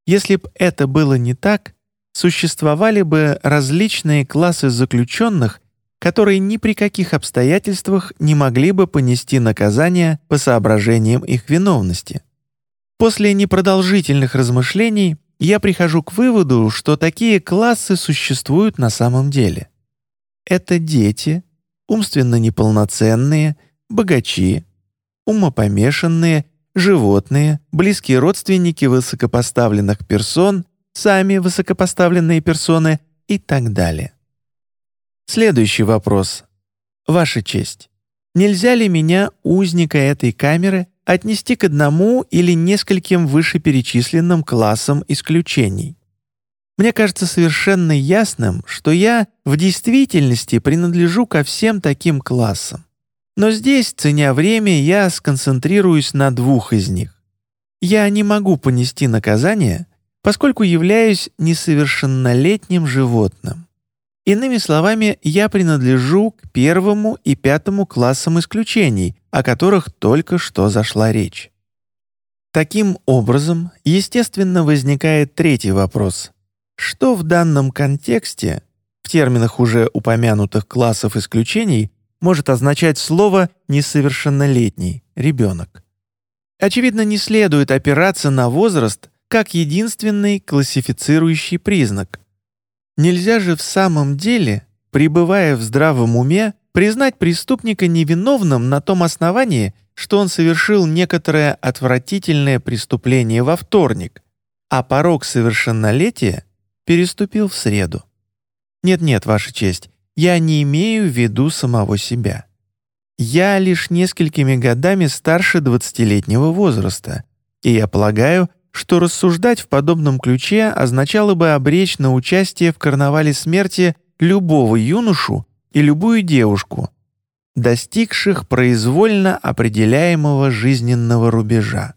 Если б это было не так, существовали бы различные классы заключенных, которые ни при каких обстоятельствах не могли бы понести наказание по соображениям их виновности. После непродолжительных размышлений я прихожу к выводу, что такие классы существуют на самом деле. Это дети, умственно неполноценные, богачи, умопомешанные, животные, близкие родственники высокопоставленных персон, сами высокопоставленные персоны и так далее. Следующий вопрос. Ваша честь, нельзя ли меня, узника этой камеры, отнести к одному или нескольким вышеперечисленным классам исключений? Мне кажется совершенно ясным, что я в действительности принадлежу ко всем таким классам. Но здесь, ценя время, я сконцентрируюсь на двух из них. Я не могу понести наказание, поскольку являюсь несовершеннолетним животным. Иными словами, я принадлежу к первому и пятому классам исключений, о которых только что зашла речь. Таким образом, естественно, возникает третий вопрос. Что в данном контексте, в терминах уже упомянутых классов исключений, может означать слово «несовершеннолетний» — «ребенок»? Очевидно, не следует опираться на возраст как единственный классифицирующий признак — Нельзя же в самом деле, пребывая в здравом уме, признать преступника невиновным на том основании, что он совершил некоторое отвратительное преступление во вторник, а порог совершеннолетия переступил в среду. Нет-нет, Ваша честь, я не имею в виду самого себя. Я лишь несколькими годами старше двадцатилетнего возраста, и я полагаю, что рассуждать в подобном ключе означало бы обречь на участие в карнавале смерти любого юношу и любую девушку, достигших произвольно определяемого жизненного рубежа.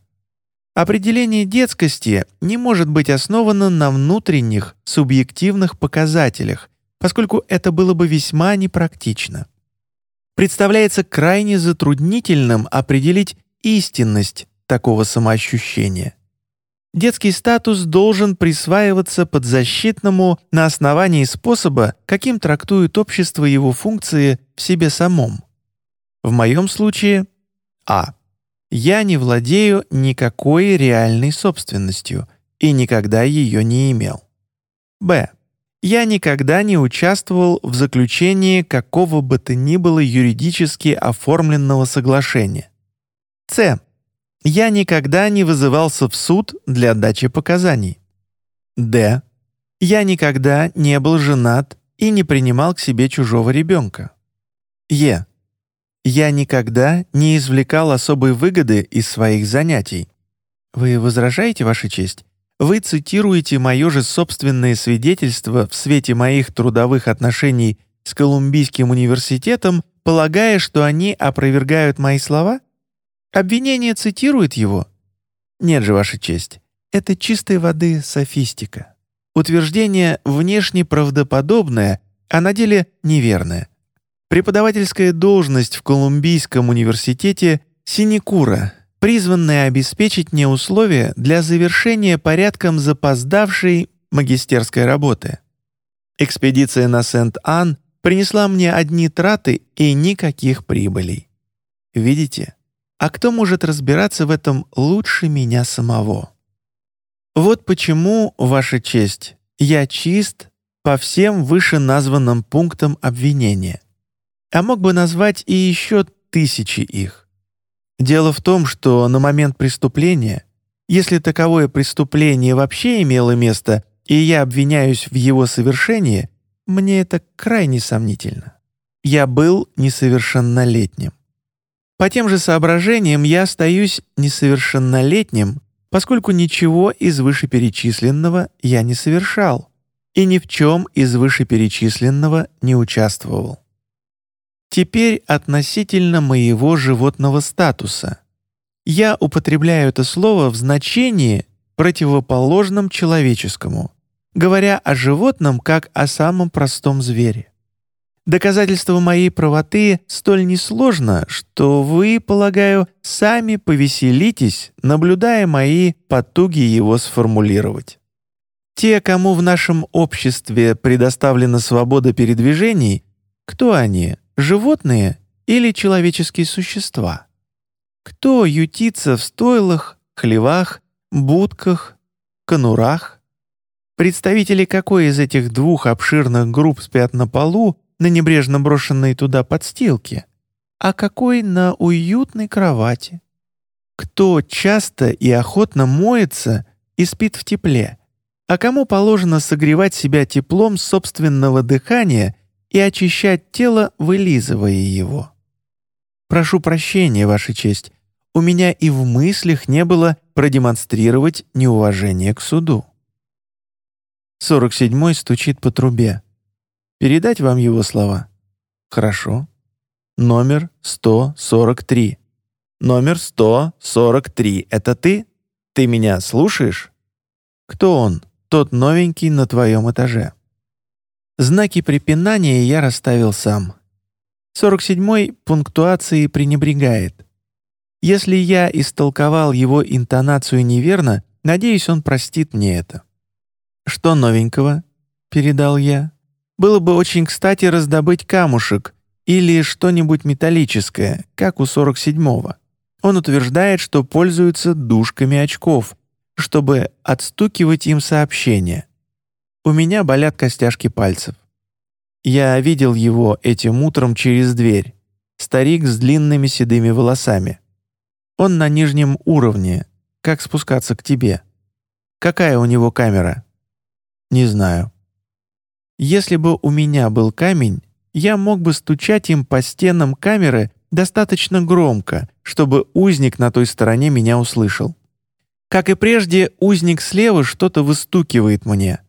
Определение детскости не может быть основано на внутренних, субъективных показателях, поскольку это было бы весьма непрактично. Представляется крайне затруднительным определить истинность такого самоощущения. Детский статус должен присваиваться подзащитному на основании способа, каким трактует общество его функции в себе самом. В моем случае А. Я не владею никакой реальной собственностью и никогда ее не имел. Б. Я никогда не участвовал в заключении какого бы то ни было юридически оформленного соглашения. С. Я никогда не вызывался в суд для дачи показаний. Д. Я никогда не был женат и не принимал к себе чужого ребенка. Е. Я никогда не извлекал особой выгоды из своих занятий. Вы возражаете, Ваша честь? Вы цитируете мое же собственное свидетельство в свете моих трудовых отношений с Колумбийским университетом, полагая, что они опровергают мои слова? Обвинение цитирует его? Нет же, Ваша честь, это чистой воды софистика. Утверждение внешне правдоподобное, а на деле неверное. Преподавательская должность в Колумбийском университете синекура, призванная обеспечить мне условия для завершения порядком запоздавшей магистерской работы. Экспедиция на Сент-Ан принесла мне одни траты и никаких прибылей. Видите? А кто может разбираться в этом лучше меня самого? Вот почему, Ваша честь, я чист по всем вышеназванным пунктам обвинения. А мог бы назвать и еще тысячи их. Дело в том, что на момент преступления, если таковое преступление вообще имело место, и я обвиняюсь в его совершении, мне это крайне сомнительно. Я был несовершеннолетним. По тем же соображениям я остаюсь несовершеннолетним, поскольку ничего из вышеперечисленного я не совершал и ни в чем из вышеперечисленного не участвовал. Теперь относительно моего животного статуса. Я употребляю это слово в значении, противоположном человеческому, говоря о животном как о самом простом звере. Доказательство моей правоты столь несложно, что вы, полагаю, сами повеселитесь, наблюдая мои потуги его сформулировать. Те, кому в нашем обществе предоставлена свобода передвижений, кто они, животные или человеческие существа? Кто ютится в стойлах, хлевах, будках, конурах? Представители какой из этих двух обширных групп спят на полу на небрежно брошенной туда подстилке, а какой на уютной кровати? Кто часто и охотно моется и спит в тепле, а кому положено согревать себя теплом собственного дыхания и очищать тело, вылизывая его? Прошу прощения, Ваша честь, у меня и в мыслях не было продемонстрировать неуважение к суду. 47-й стучит по трубе. Передать вам его слова? Хорошо. Номер 143. Номер 143. Это ты? Ты меня слушаешь? Кто он, тот новенький на твоем этаже? Знаки препинания я расставил сам. 47-й пунктуации пренебрегает. Если я истолковал его интонацию неверно, надеюсь, он простит мне это. «Что новенького?» — передал я. «Было бы очень кстати раздобыть камушек или что-нибудь металлическое, как у 47-го. Он утверждает, что пользуется дужками очков, чтобы отстукивать им сообщения. У меня болят костяшки пальцев. Я видел его этим утром через дверь. Старик с длинными седыми волосами. Он на нижнем уровне. Как спускаться к тебе? Какая у него камера? Не знаю. Если бы у меня был камень, я мог бы стучать им по стенам камеры достаточно громко, чтобы узник на той стороне меня услышал. Как и прежде, узник слева что-то выстукивает мне.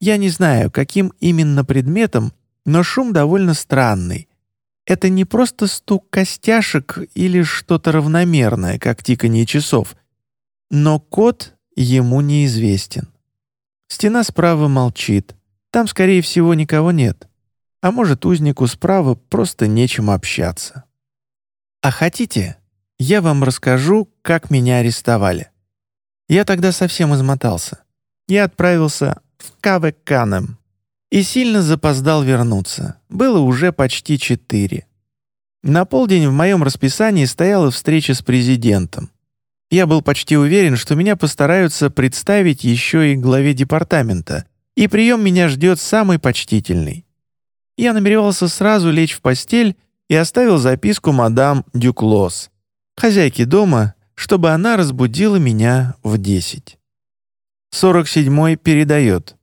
Я не знаю, каким именно предметом, но шум довольно странный, это не просто стук костяшек или что-то равномерное, как тиканье часов. Но код ему неизвестен. Стена справа молчит. Там, скорее всего, никого нет. А может, узнику справа просто нечем общаться. А хотите, я вам расскажу, как меня арестовали. Я тогда совсем измотался. Я отправился в Кавеканем и сильно запоздал вернуться. Было уже почти четыре. На полдень в моем расписании стояла встреча с президентом. Я был почти уверен, что меня постараются представить еще и главе департамента, и прием меня ждет самый почтительный. Я намеревался сразу лечь в постель и оставил записку мадам Дюклос, хозяйке дома, чтобы она разбудила меня в десять. 47-й передает.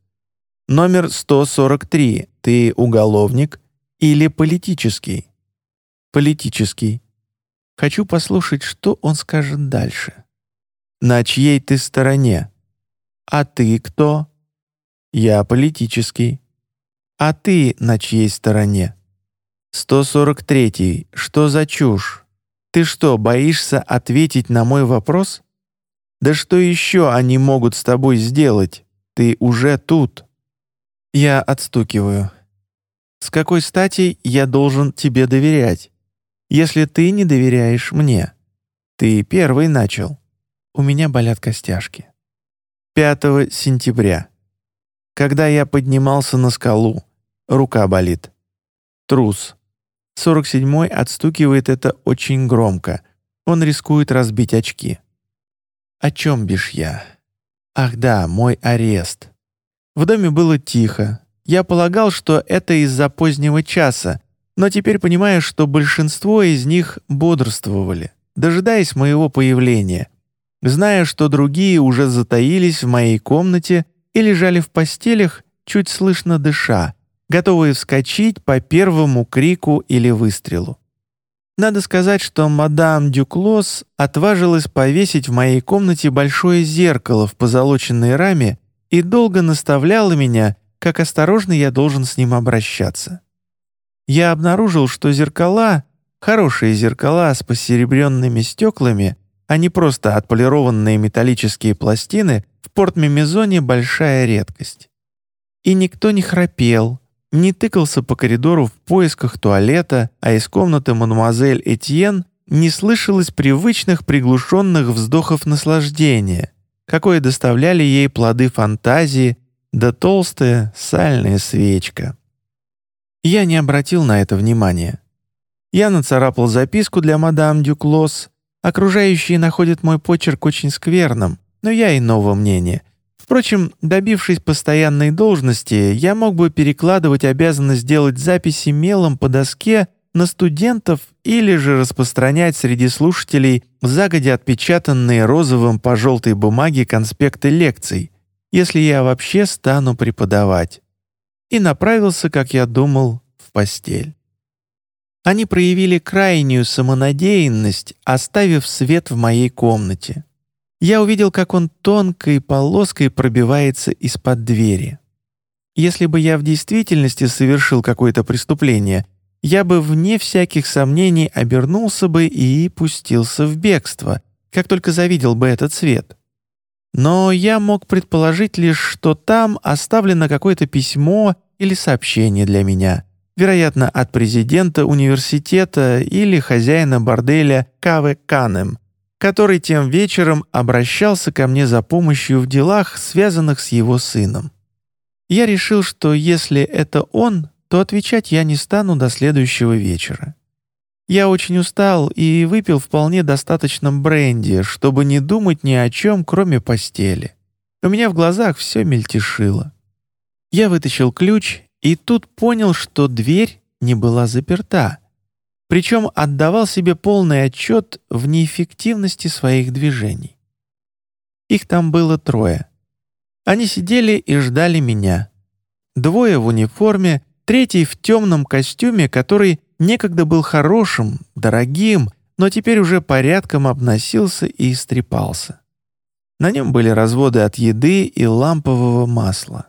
Номер 143. Ты уголовник или политический? Политический. Хочу послушать, что он скажет дальше. На чьей ты стороне? А ты кто? Я политический. А ты на чьей стороне? 143. Что за чушь? Ты что, боишься ответить на мой вопрос? Да что еще они могут с тобой сделать? Ты уже тут. Я отстукиваю. С какой стати я должен тебе доверять? Если ты не доверяешь мне. Ты первый начал. У меня болят костяшки. 5 сентября. Когда я поднимался на скалу, рука болит. Трус. 47-й отстукивает это очень громко. Он рискует разбить очки. О чем бишь я? Ах да, мой арест. В доме было тихо. Я полагал, что это из-за позднего часа, но теперь понимаю, что большинство из них бодрствовали, дожидаясь моего появления, зная, что другие уже затаились в моей комнате и лежали в постелях, чуть слышно дыша, готовые вскочить по первому крику или выстрелу. Надо сказать, что мадам Дюклос отважилась повесить в моей комнате большое зеркало в позолоченной раме и долго наставляла меня, как осторожно я должен с ним обращаться. Я обнаружил, что зеркала, хорошие зеркала с посеребренными стеклами, а не просто отполированные металлические пластины, в Порт-Мемезоне большая редкость. И никто не храпел, не тыкался по коридору в поисках туалета, а из комнаты мадемуазель Этьен не слышалось привычных приглушенных вздохов наслаждения, какое доставляли ей плоды фантазии да толстая сальная свечка. Я не обратил на это внимания. Я нацарапал записку для мадам Дюклос. Окружающие находят мой почерк очень скверным, но я иного мнения. Впрочем, добившись постоянной должности, я мог бы перекладывать обязанность делать записи мелом по доске на студентов или же распространять среди слушателей загодя отпечатанные розовым по желтой бумаге конспекты лекций, если я вообще стану преподавать. И направился, как я думал, в постель. Они проявили крайнюю самонадеянность, оставив свет в моей комнате. Я увидел, как он тонкой полоской пробивается из-под двери. Если бы я в действительности совершил какое-то преступление, я бы вне всяких сомнений обернулся бы и пустился в бегство, как только завидел бы этот свет. Но я мог предположить лишь, что там оставлено какое-то письмо или сообщение для меня — вероятно, от президента университета или хозяина борделя Каве Канем, который тем вечером обращался ко мне за помощью в делах, связанных с его сыном. Я решил, что если это он, то отвечать я не стану до следующего вечера. Я очень устал и выпил вполне достаточно бренди, чтобы не думать ни о чем, кроме постели. У меня в глазах все мельтешило. Я вытащил ключ и тут понял, что дверь не была заперта, причем отдавал себе полный отчет в неэффективности своих движений. Их там было трое. Они сидели и ждали меня. Двое в униформе, третий в темном костюме, который некогда был хорошим, дорогим, но теперь уже порядком обносился и истрепался. На нем были разводы от еды и лампового масла.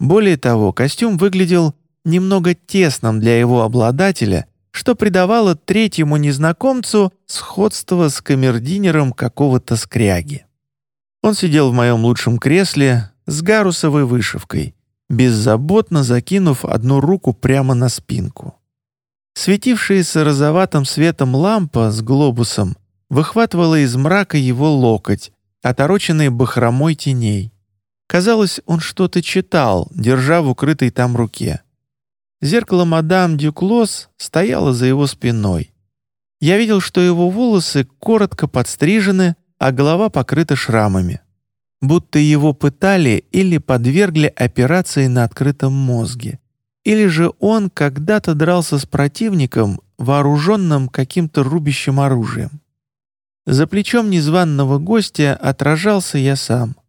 Более того, костюм выглядел немного тесным для его обладателя, что придавало третьему незнакомцу сходство с камердинером какого-то скряги. Он сидел в моем лучшем кресле с гарусовой вышивкой, беззаботно закинув одну руку прямо на спинку. Светившаяся розоватым светом лампа с глобусом выхватывала из мрака его локоть, отороченный бахромой теней. Казалось, он что-то читал, держа в укрытой там руке. Зеркало мадам Дюклос стояло за его спиной. Я видел, что его волосы коротко подстрижены, а голова покрыта шрамами. Будто его пытали или подвергли операции на открытом мозге. Или же он когда-то дрался с противником, вооруженным каким-то рубящим оружием. За плечом незваного гостя отражался я сам —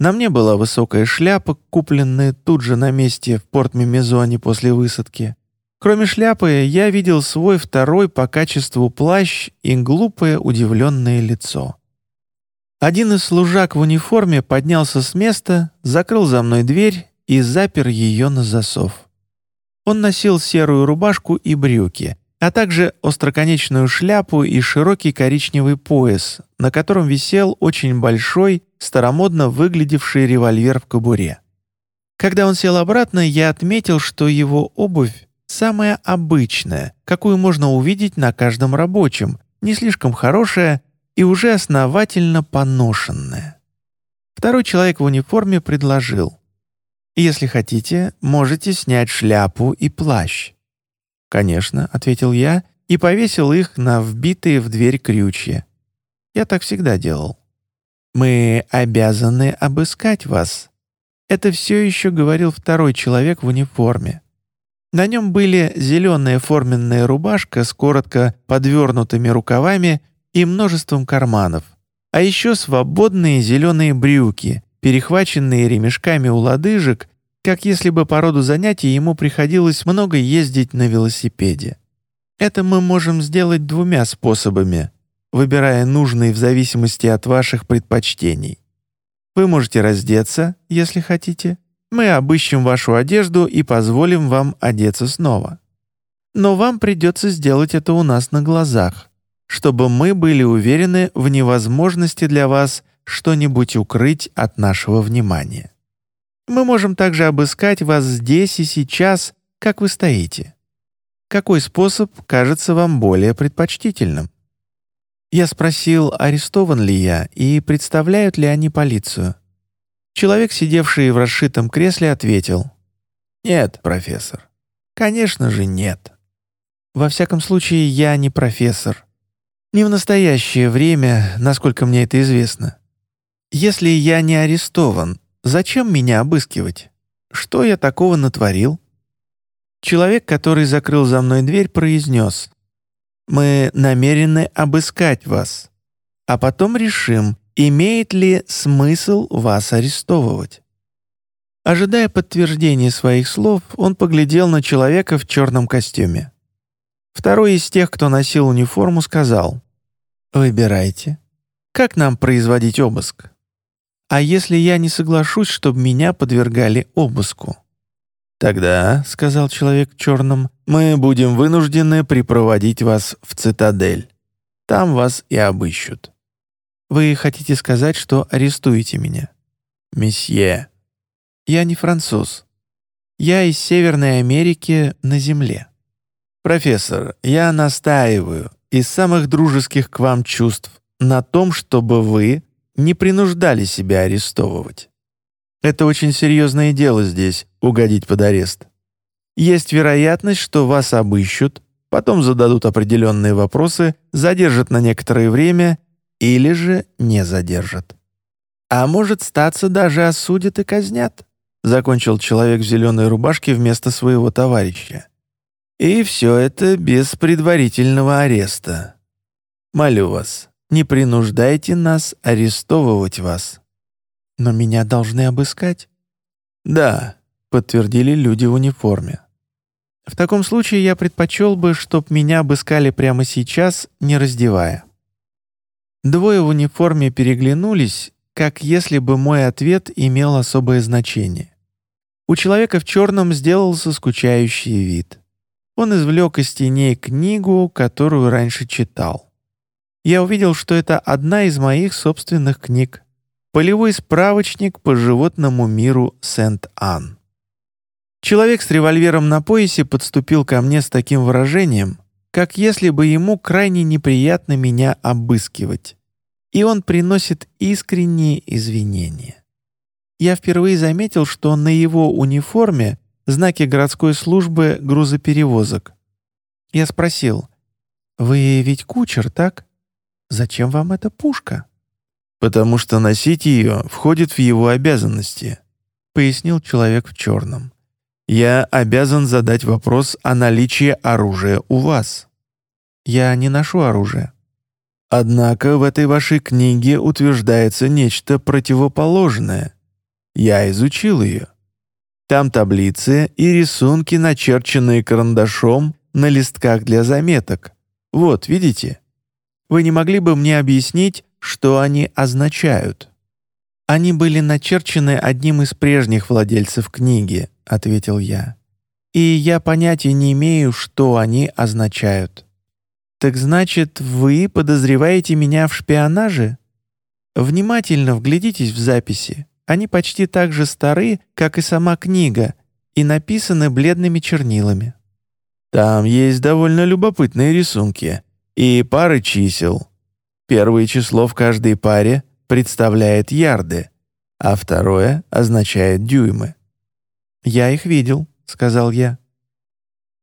на мне была высокая шляпа, купленная тут же на месте в порт-мемезоне после высадки. Кроме шляпы, я видел свой второй по качеству плащ и глупое удивленное лицо. Один из служак в униформе поднялся с места, закрыл за мной дверь и запер ее на засов. Он носил серую рубашку и брюки, а также остроконечную шляпу и широкий коричневый пояс, на котором висел очень большой, старомодно выглядевший револьвер в кобуре. Когда он сел обратно, я отметил, что его обувь самая обычная, какую можно увидеть на каждом рабочем, не слишком хорошая и уже основательно поношенная. Второй человек в униформе предложил. «Если хотите, можете снять шляпу и плащ». «Конечно», — ответил я и повесил их на вбитые в дверь крючья. Я так всегда делал. «Мы обязаны обыскать вас». Это все еще говорил второй человек в униформе. На нем были зеленая форменная рубашка с коротко подвернутыми рукавами и множеством карманов, а еще свободные зеленые брюки, перехваченные ремешками у лодыжек как если бы по роду занятий ему приходилось много ездить на велосипеде. Это мы можем сделать двумя способами, выбирая нужные в зависимости от ваших предпочтений. Вы можете раздеться, если хотите. Мы обыщем вашу одежду и позволим вам одеться снова. Но вам придется сделать это у нас на глазах, чтобы мы были уверены в невозможности для вас что-нибудь укрыть от нашего внимания. Мы можем также обыскать вас здесь и сейчас, как вы стоите. Какой способ кажется вам более предпочтительным? Я спросил, арестован ли я и представляют ли они полицию. Человек, сидевший в расшитом кресле, ответил. «Нет, профессор. Конечно же, нет. Во всяком случае, я не профессор. Не в настоящее время, насколько мне это известно. Если я не арестован, зачем меня обыскивать? Что я такого натворил?» Человек, который закрыл за мной дверь, произнес. «Мы намерены обыскать вас, а потом решим, имеет ли смысл вас арестовывать». Ожидая подтверждения своих слов, он поглядел на человека в черном костюме. Второй из тех, кто носил униформу, сказал, «Выбирайте. Как нам производить обыск? А если я не соглашусь, чтобы меня подвергали обыску?» «Тогда», — сказал человек в черном, — «мы будем вынуждены припроводить вас в цитадель. Там вас и обыщут». «Вы хотите сказать, что арестуете меня?» «Месье». «Я не француз. Я из Северной Америки на земле». «Профессор, я настаиваю из самых дружеских к вам чувств на том, чтобы вы не принуждали себя арестовывать. Это очень серьезное дело здесь — угодить под арест. Есть вероятность, что вас обыщут, потом зададут определенные вопросы, задержат на некоторое время или же не задержат. А может, статься даже осудят и казнят, закончил человек в зеленой рубашке вместо своего товарища. И все это без предварительного ареста. Молю вас, не принуждайте нас арестовывать вас. «Но меня должны обыскать?» «Да», — подтвердили люди в униформе. «В таком случае я предпочел бы, чтоб меня обыскали прямо сейчас, не раздевая». Двое в униформе переглянулись, как если бы мой ответ имел особое значение. У человека в черном сделался скучающий вид. Он извлек из теней книгу, которую раньше читал. Я увидел, что это одна из моих собственных книг. Полевой справочник по животному миру Сент-Ан. Человек с револьвером на поясе подступил ко мне с таким выражением, как если бы ему крайне неприятно меня обыскивать. И он приносит искренние извинения. Я впервые заметил, что на его униформе знаки городской службы грузоперевозок. Я спросил, «Вы ведь кучер, так? Зачем вам эта пушка?» «Потому что носить ее входит в его обязанности», — пояснил человек в черном. «Я обязан задать вопрос о наличии оружия у вас». «Я не ношу оружие». «Однако в этой вашей книге утверждается нечто противоположное. Я изучил ее. Там таблицы и рисунки, начерченные карандашом на листках для заметок. Вот, видите? Вы не могли бы мне объяснить, что они означают?» «Они были начерчены одним из прежних владельцев книги», — ответил я. «И я понятия не имею, что они означают». «Так значит, вы подозреваете меня в шпионаже?» «Внимательно вглядитесь в записи. Они почти так же стары, как и сама книга, и написаны бледными чернилами». «Там есть довольно любопытные рисунки и пары чисел», Первое число в каждой паре представляет ярды, а второе означает дюймы. «Я их видел», — сказал я.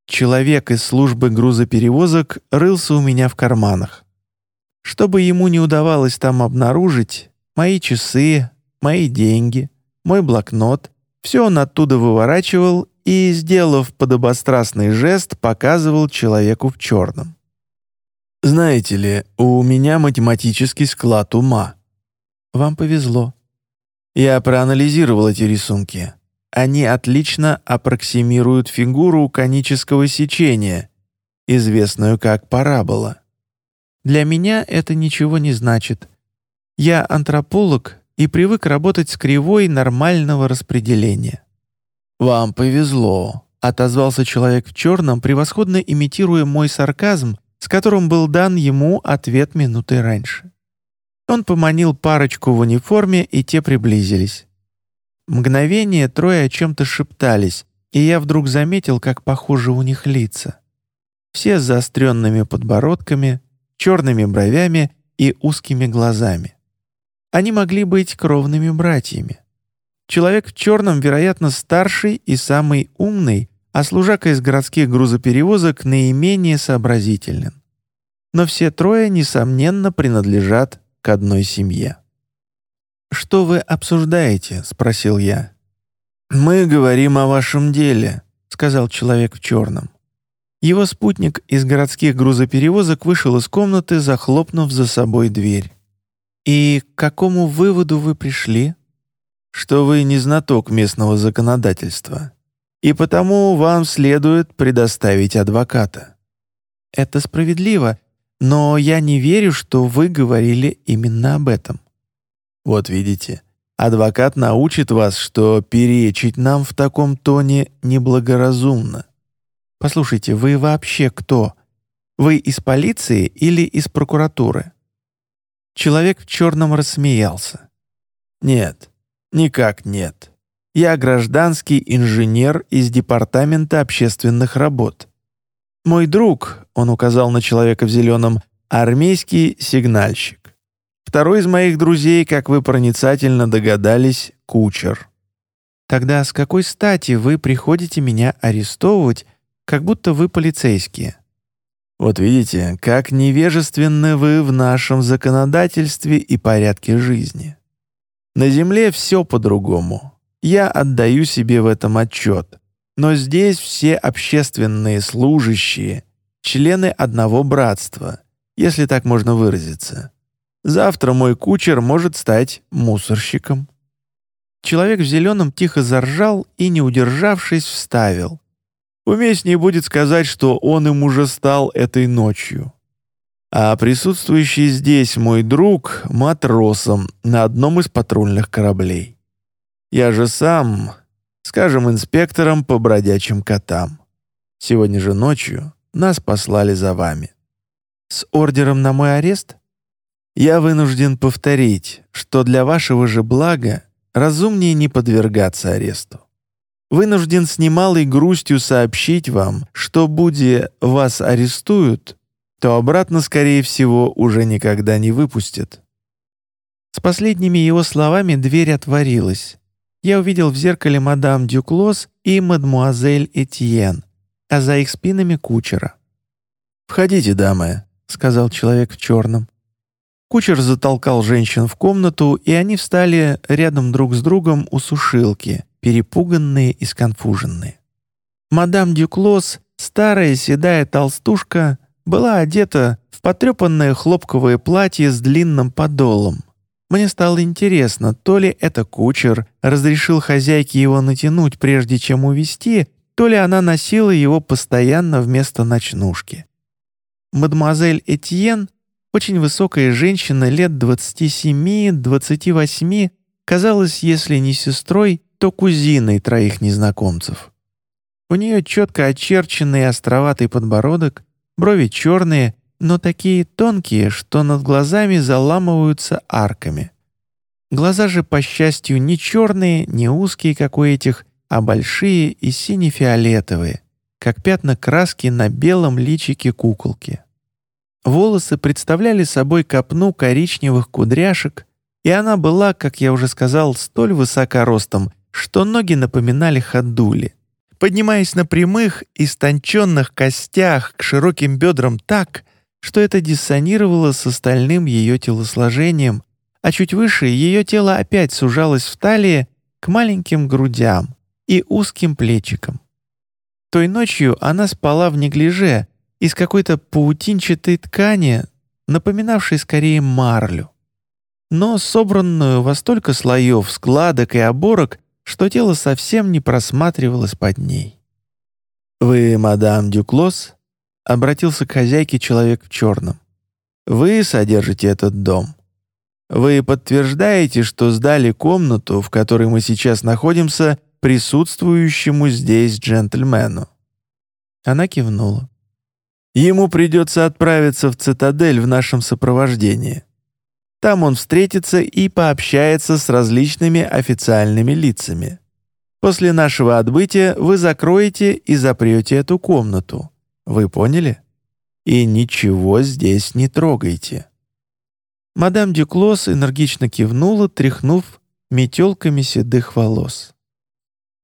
Человек из службы грузоперевозок рылся у меня в карманах. Чтобы ему не удавалось там обнаружить, мои часы, мои деньги, мой блокнот, все он оттуда выворачивал и, сделав подобострастный жест, показывал человеку в черном. Знаете ли, у меня математический склад ума. Вам повезло. Я проанализировал эти рисунки. Они отлично аппроксимируют фигуру конического сечения, известную как парабола. Для меня это ничего не значит. Я антрополог и привык работать с кривой нормального распределения. «Вам повезло», — отозвался человек в черном, превосходно имитируя мой сарказм с которым был дан ему ответ минуты раньше. Он поманил парочку в униформе, и те приблизились. Мгновение трое о чем-то шептались, и я вдруг заметил, как похожи у них лица. Все с заостренными подбородками, черными бровями и узкими глазами. Они могли быть кровными братьями. Человек в черном, вероятно, старший и самый умный, а служака из городских грузоперевозок наименее сообразителен. Но все трое, несомненно, принадлежат к одной семье. «Что вы обсуждаете?» — спросил я. «Мы говорим о вашем деле», — сказал человек в черном. Его спутник из городских грузоперевозок вышел из комнаты, захлопнув за собой дверь. «И к какому выводу вы пришли?» «Что вы не знаток местного законодательства, и потому вам следует предоставить адвоката». «Это справедливо, но я не верю, что вы говорили именно об этом». «Вот видите, адвокат научит вас, что перечить нам в таком тоне неблагоразумно. Послушайте, вы вообще кто? Вы из полиции или из прокуратуры?» Человек в черном рассмеялся. «Нет, никак нет. Я гражданский инженер из Департамента общественных работ. Мой друг, он указал на человека в зеленом, армейский сигнальщик. Второй из моих друзей, как вы проницательно догадались, кучер. Тогда с какой стати вы приходите меня арестовывать как будто вы полицейские. Вот видите, как невежественны вы в нашем законодательстве и порядке жизни. На Земле все по-другому. Я отдаю себе в этом отчет. Но здесь все общественные служащие, члены одного братства, если так можно выразиться. Завтра мой кучер может стать мусорщиком. Человек в зеленом тихо заржал и, не удержавшись, вставил. Уместнее будет сказать, что он им уже стал этой ночью. А присутствующий здесь мой друг — матросом на одном из патрульных кораблей. Я же сам, скажем, инспектором по бродячим котам. Сегодня же ночью нас послали за вами. С ордером на мой арест? Я вынужден повторить, что для вашего же блага разумнее не подвергаться аресту вынужден с немалой грустью сообщить вам, что, будь вас арестуют, то обратно, скорее всего, уже никогда не выпустят». С последними его словами дверь отворилась. Я увидел в зеркале мадам Дюклос и мадмуазель Этьен, а за их спинами кучера. «Входите, дамы», — сказал человек в черном. Кучер затолкал женщин в комнату, и они встали рядом друг с другом у сушилки, перепуганные и сконфуженные. Мадам Дюклос, старая седая толстушка, была одета в потрепанное хлопковое платье с длинным подолом. Мне стало интересно, то ли это кучер разрешил хозяйке его натянуть, прежде чем увезти, то ли она носила его постоянно вместо ночнушки. Мадемуазель Этьен, очень высокая женщина лет 27-28, казалась, если не сестрой, то кузиной троих незнакомцев. У нее четко очерченный островатый подбородок, брови черные, но такие тонкие, что над глазами заламываются арками. Глаза же, по счастью, не черные, не узкие, как у этих, а большие и сине-фиолетовые, как пятна краски на белом личике куколки. Волосы представляли собой копну коричневых кудряшек, и она была, как я уже сказал, столь высока ростом, что ноги напоминали ходули. Поднимаясь на прямых, истонченных костях к широким бедрам так, что это диссонировало с остальным ее телосложением, а чуть выше ее тело опять сужалось в талии к маленьким грудям и узким плечикам. Той ночью она спала в неглиже из какой-то паутинчатой ткани, напоминавшей скорее марлю. Но собранную во столько слоев, складок и оборок, что тело совсем не просматривалось под ней. «Вы, мадам Дюклос?» — обратился к хозяйке человек в черном. «Вы содержите этот дом. Вы подтверждаете, что сдали комнату, в которой мы сейчас находимся, присутствующему здесь джентльмену?» Она кивнула. «Ему придется отправиться в цитадель в нашем сопровождении. Там он встретится и пообщается с различными официальными лицами. После нашего отбытия вы закроете и запрете эту комнату. Вы поняли? И ничего здесь не трогайте». Мадам Дюклос энергично кивнула, тряхнув метелками седых волос.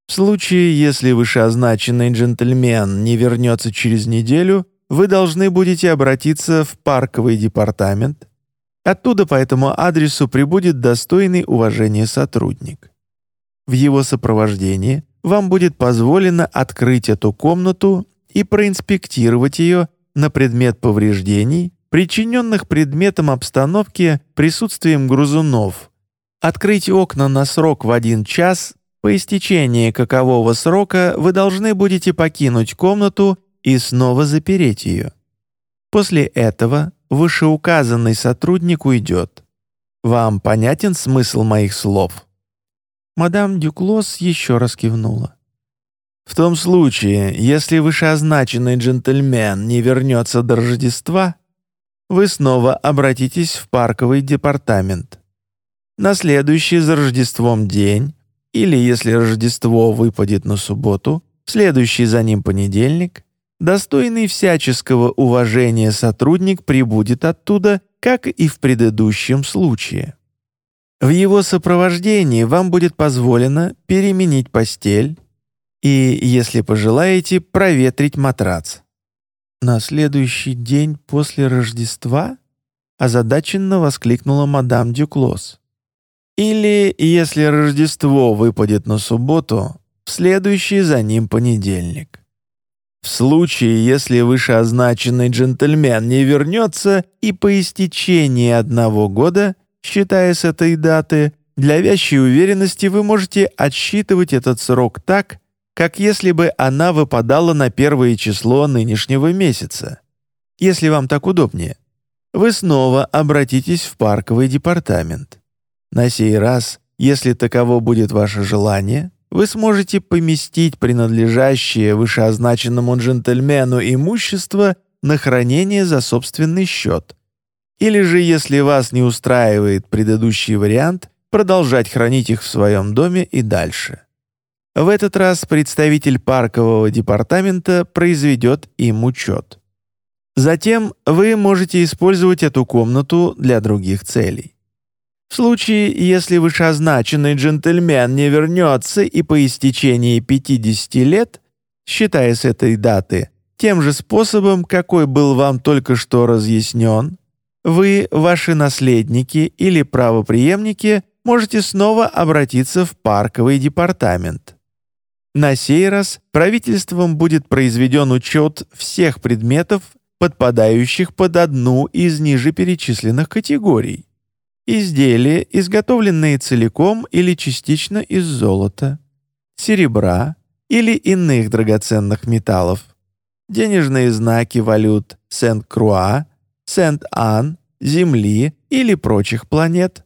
В случае, если вышеозначенный джентльмен не вернется через неделю, вы должны будете обратиться в парковый департамент. Оттуда по этому адресу прибудет достойный уважения сотрудник. В его сопровождении вам будет позволено открыть эту комнату и проинспектировать ее на предмет повреждений, причиненных предметом обстановки присутствием грузунов, открыть окна на срок в один час, по истечении какового срока вы должны будете покинуть комнату и снова запереть ее. После этого вышеуказанный сотрудник уйдет. Вам понятен смысл моих слов?» Мадам Дюклос еще раз кивнула. «В том случае, если вышеозначенный джентльмен не вернется до Рождества, вы снова обратитесь в парковый департамент. На следующий за Рождеством день, или если Рождество выпадет на субботу, следующий за ним понедельник, достойный всяческого уважения сотрудник прибудет оттуда, как и в предыдущем случае. В его сопровождении вам будет позволено переменить постель и, если пожелаете, проветрить матрац. «На следующий день после Рождества?» озадаченно воскликнула мадам Дюклос. «Или, если Рождество выпадет на субботу, в следующий за ним понедельник. В случае, если вышеозначенный джентльмен не вернется и по истечении одного года, считая с этой даты, для вящей уверенности вы можете отсчитывать этот срок так, как если бы она выпадала на первое число нынешнего месяца. Если вам так удобнее, вы снова обратитесь в парковый департамент. На сей раз, если таково будет ваше желание, вы сможете поместить принадлежащее вышеозначенному джентльмену имущество на хранение за собственный счет. Или же, если вас не устраивает предыдущий вариант, продолжать хранить их в своем доме и дальше. В этот раз представитель паркового департамента произведет им учет. Затем вы можете использовать эту комнату для других целей. В случае, если вышеозначенный джентльмен не вернется и по истечении 50 лет, считая с этой даты, тем же способом, какой был вам только что разъяснен, вы, ваши наследники или правоприемники можете снова обратиться в парковый департамент. На сей раз правительством будет произведен учет всех предметов, подпадающих под одну из ниже перечисленных категорий. Изделия, изготовленные целиком или частично из золота, серебра или иных драгоценных металлов, денежные знаки валют Сент-Круа, Сент-Ан, Земли или прочих планет,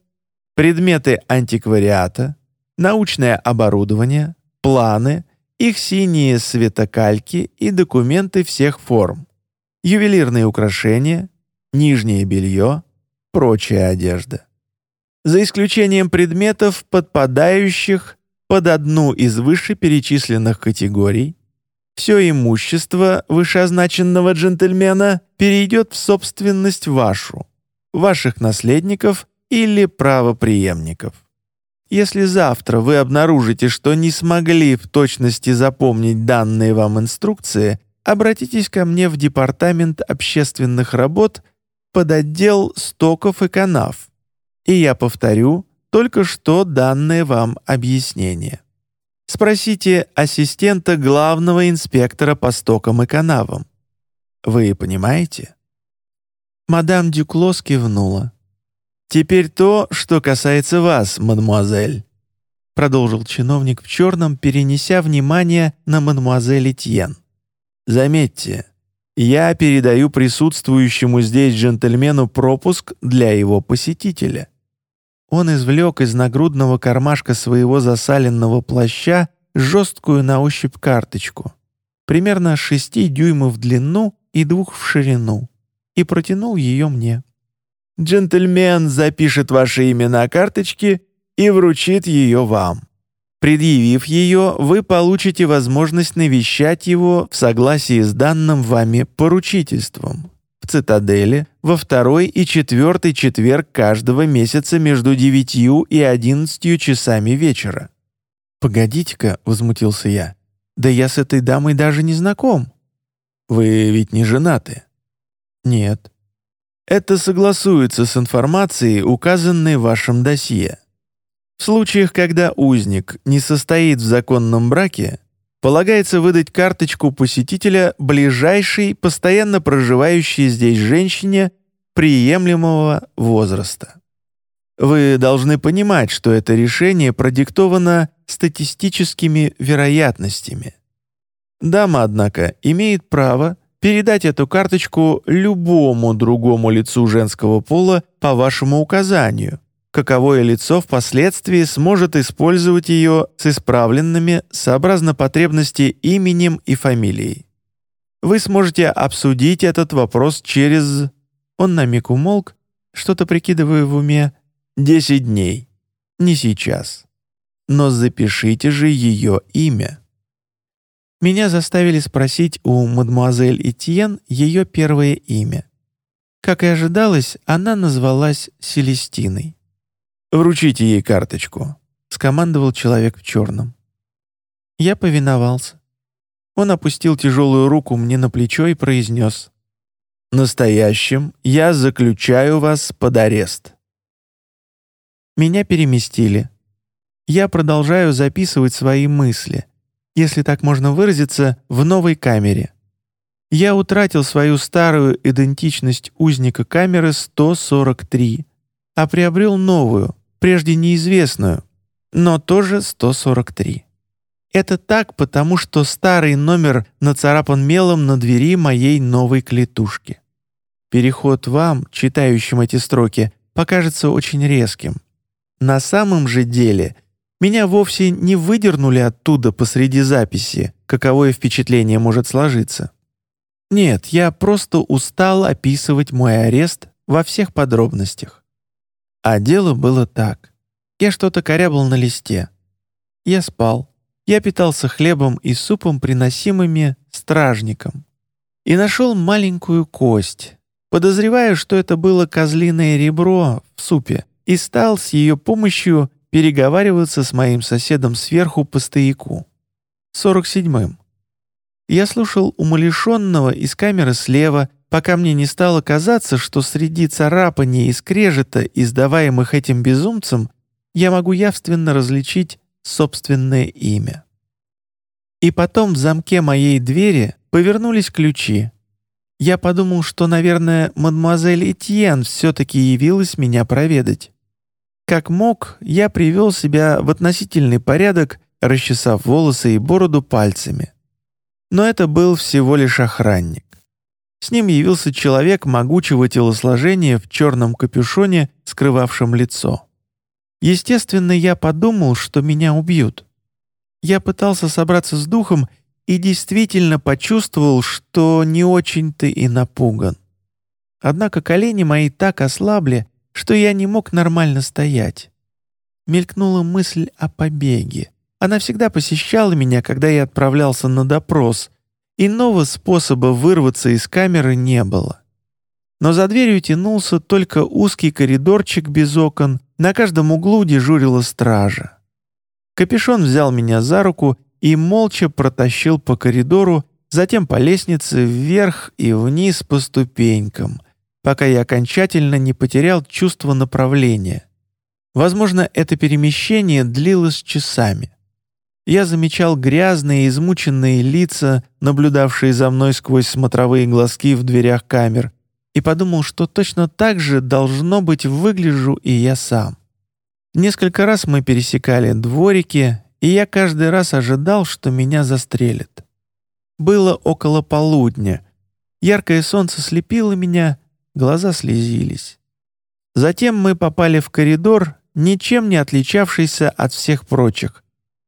предметы антиквариата, научное оборудование, планы, их синие светокальки и документы всех форм, ювелирные украшения, нижнее белье, прочая одежда за исключением предметов, подпадающих под одну из вышеперечисленных категорий, все имущество вышеозначенного джентльмена перейдет в собственность вашу, ваших наследников или правоприемников. Если завтра вы обнаружите, что не смогли в точности запомнить данные вам инструкции, обратитесь ко мне в Департамент общественных работ под отдел стоков и канав и я повторю только что данное вам объяснение. Спросите ассистента главного инспектора по стокам и канавам. Вы понимаете? Мадам Дюклос кивнула. «Теперь то, что касается вас, мадемуазель», продолжил чиновник в черном, перенеся внимание на мадемуазель Этьен. «Заметьте, я передаю присутствующему здесь джентльмену пропуск для его посетителя. Он извлек из нагрудного кармашка своего засаленного плаща жесткую на ощупь карточку, примерно шести дюймов в длину и двух в ширину, и протянул ее мне. «Джентльмен запишет ваши имя на карточке и вручит ее вам. Предъявив ее, вы получите возможность навещать его в согласии с данным вами поручительством цитадели во второй и четвертый четверг каждого месяца между девятью и одиннадцатью часами вечера». «Погодите-ка», — возмутился я, — «да я с этой дамой даже не знаком». «Вы ведь не женаты?» «Нет». «Это согласуется с информацией, указанной в вашем досье. В случаях, когда узник не состоит в законном браке, полагается выдать карточку посетителя ближайшей, постоянно проживающей здесь женщине приемлемого возраста. Вы должны понимать, что это решение продиктовано статистическими вероятностями. Дама, однако, имеет право передать эту карточку любому другому лицу женского пола по вашему указанию, каковое лицо впоследствии сможет использовать ее с исправленными сообразно потребности именем и фамилией. Вы сможете обсудить этот вопрос через... Он на миг умолк, что-то прикидывая в уме. «Десять дней. Не сейчас. Но запишите же ее имя». Меня заставили спросить у мадемуазель Этьен ее первое имя. Как и ожидалось, она назвалась Селестиной. «Вручите ей карточку», — скомандовал человек в черном. Я повиновался. Он опустил тяжелую руку мне на плечо и произнес. «Настоящим я заключаю вас под арест». Меня переместили. Я продолжаю записывать свои мысли, если так можно выразиться, в новой камере. Я утратил свою старую идентичность узника камеры 143, а приобрел новую, прежде неизвестную, но тоже 143. Это так, потому что старый номер нацарапан мелом на двери моей новой клетушки. Переход вам, читающим эти строки, покажется очень резким. На самом же деле меня вовсе не выдернули оттуда посреди записи, каковое впечатление может сложиться. Нет, я просто устал описывать мой арест во всех подробностях. А дело было так. Я что-то корябал на листе. Я спал. Я питался хлебом и супом, приносимыми стражником. И нашел маленькую кость. Подозреваю, что это было козлиное ребро в супе, и стал с ее помощью переговариваться с моим соседом сверху по стояку. 47-м. Я слушал умалишенного из камеры слева, пока мне не стало казаться, что среди царапания и скрежета, издаваемых этим безумцем, я могу явственно различить собственное имя. И потом в замке моей двери повернулись ключи. Я подумал, что, наверное, мадемуазель Этьен все-таки явилась меня проведать. Как мог, я привел себя в относительный порядок, расчесав волосы и бороду пальцами. Но это был всего лишь охранник. С ним явился человек могучего телосложения в черном капюшоне, скрывавшем лицо. Естественно, я подумал, что меня убьют. Я пытался собраться с духом и действительно почувствовал, что не очень-то и напуган. Однако колени мои так ослабли, что я не мог нормально стоять. Мелькнула мысль о побеге. Она всегда посещала меня, когда я отправлялся на допрос — Иного способа вырваться из камеры не было. Но за дверью тянулся только узкий коридорчик без окон, на каждом углу дежурила стража. Капюшон взял меня за руку и молча протащил по коридору, затем по лестнице вверх и вниз по ступенькам, пока я окончательно не потерял чувство направления. Возможно, это перемещение длилось часами я замечал грязные измученные лица, наблюдавшие за мной сквозь смотровые глазки в дверях камер, и подумал, что точно так же должно быть выгляжу и я сам. Несколько раз мы пересекали дворики, и я каждый раз ожидал, что меня застрелят. Было около полудня. Яркое солнце слепило меня, глаза слезились. Затем мы попали в коридор, ничем не отличавшийся от всех прочих,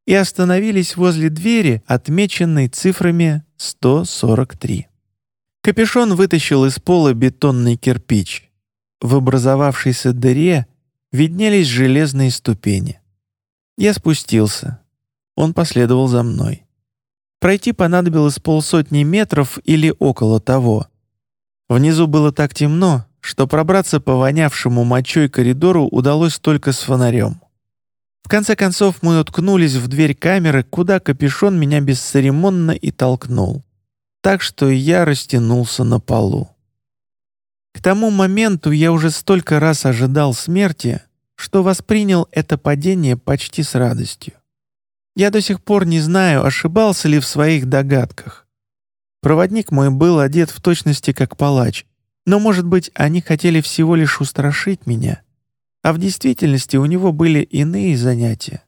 и остановились возле двери, отмеченной цифрами 143. Капюшон вытащил из пола бетонный кирпич. В образовавшейся дыре виднелись железные ступени. Я спустился. Он последовал за мной. Пройти понадобилось полсотни метров или около того. Внизу было так темно, что пробраться по вонявшему мочой коридору удалось только с фонарем. В конце концов мы уткнулись в дверь камеры, куда капюшон меня бесцеремонно и толкнул. Так что я растянулся на полу. К тому моменту я уже столько раз ожидал смерти, что воспринял это падение почти с радостью. Я до сих пор не знаю, ошибался ли в своих догадках. Проводник мой был одет в точности как палач, но, может быть, они хотели всего лишь устрашить меня, а в действительности у него были иные занятия.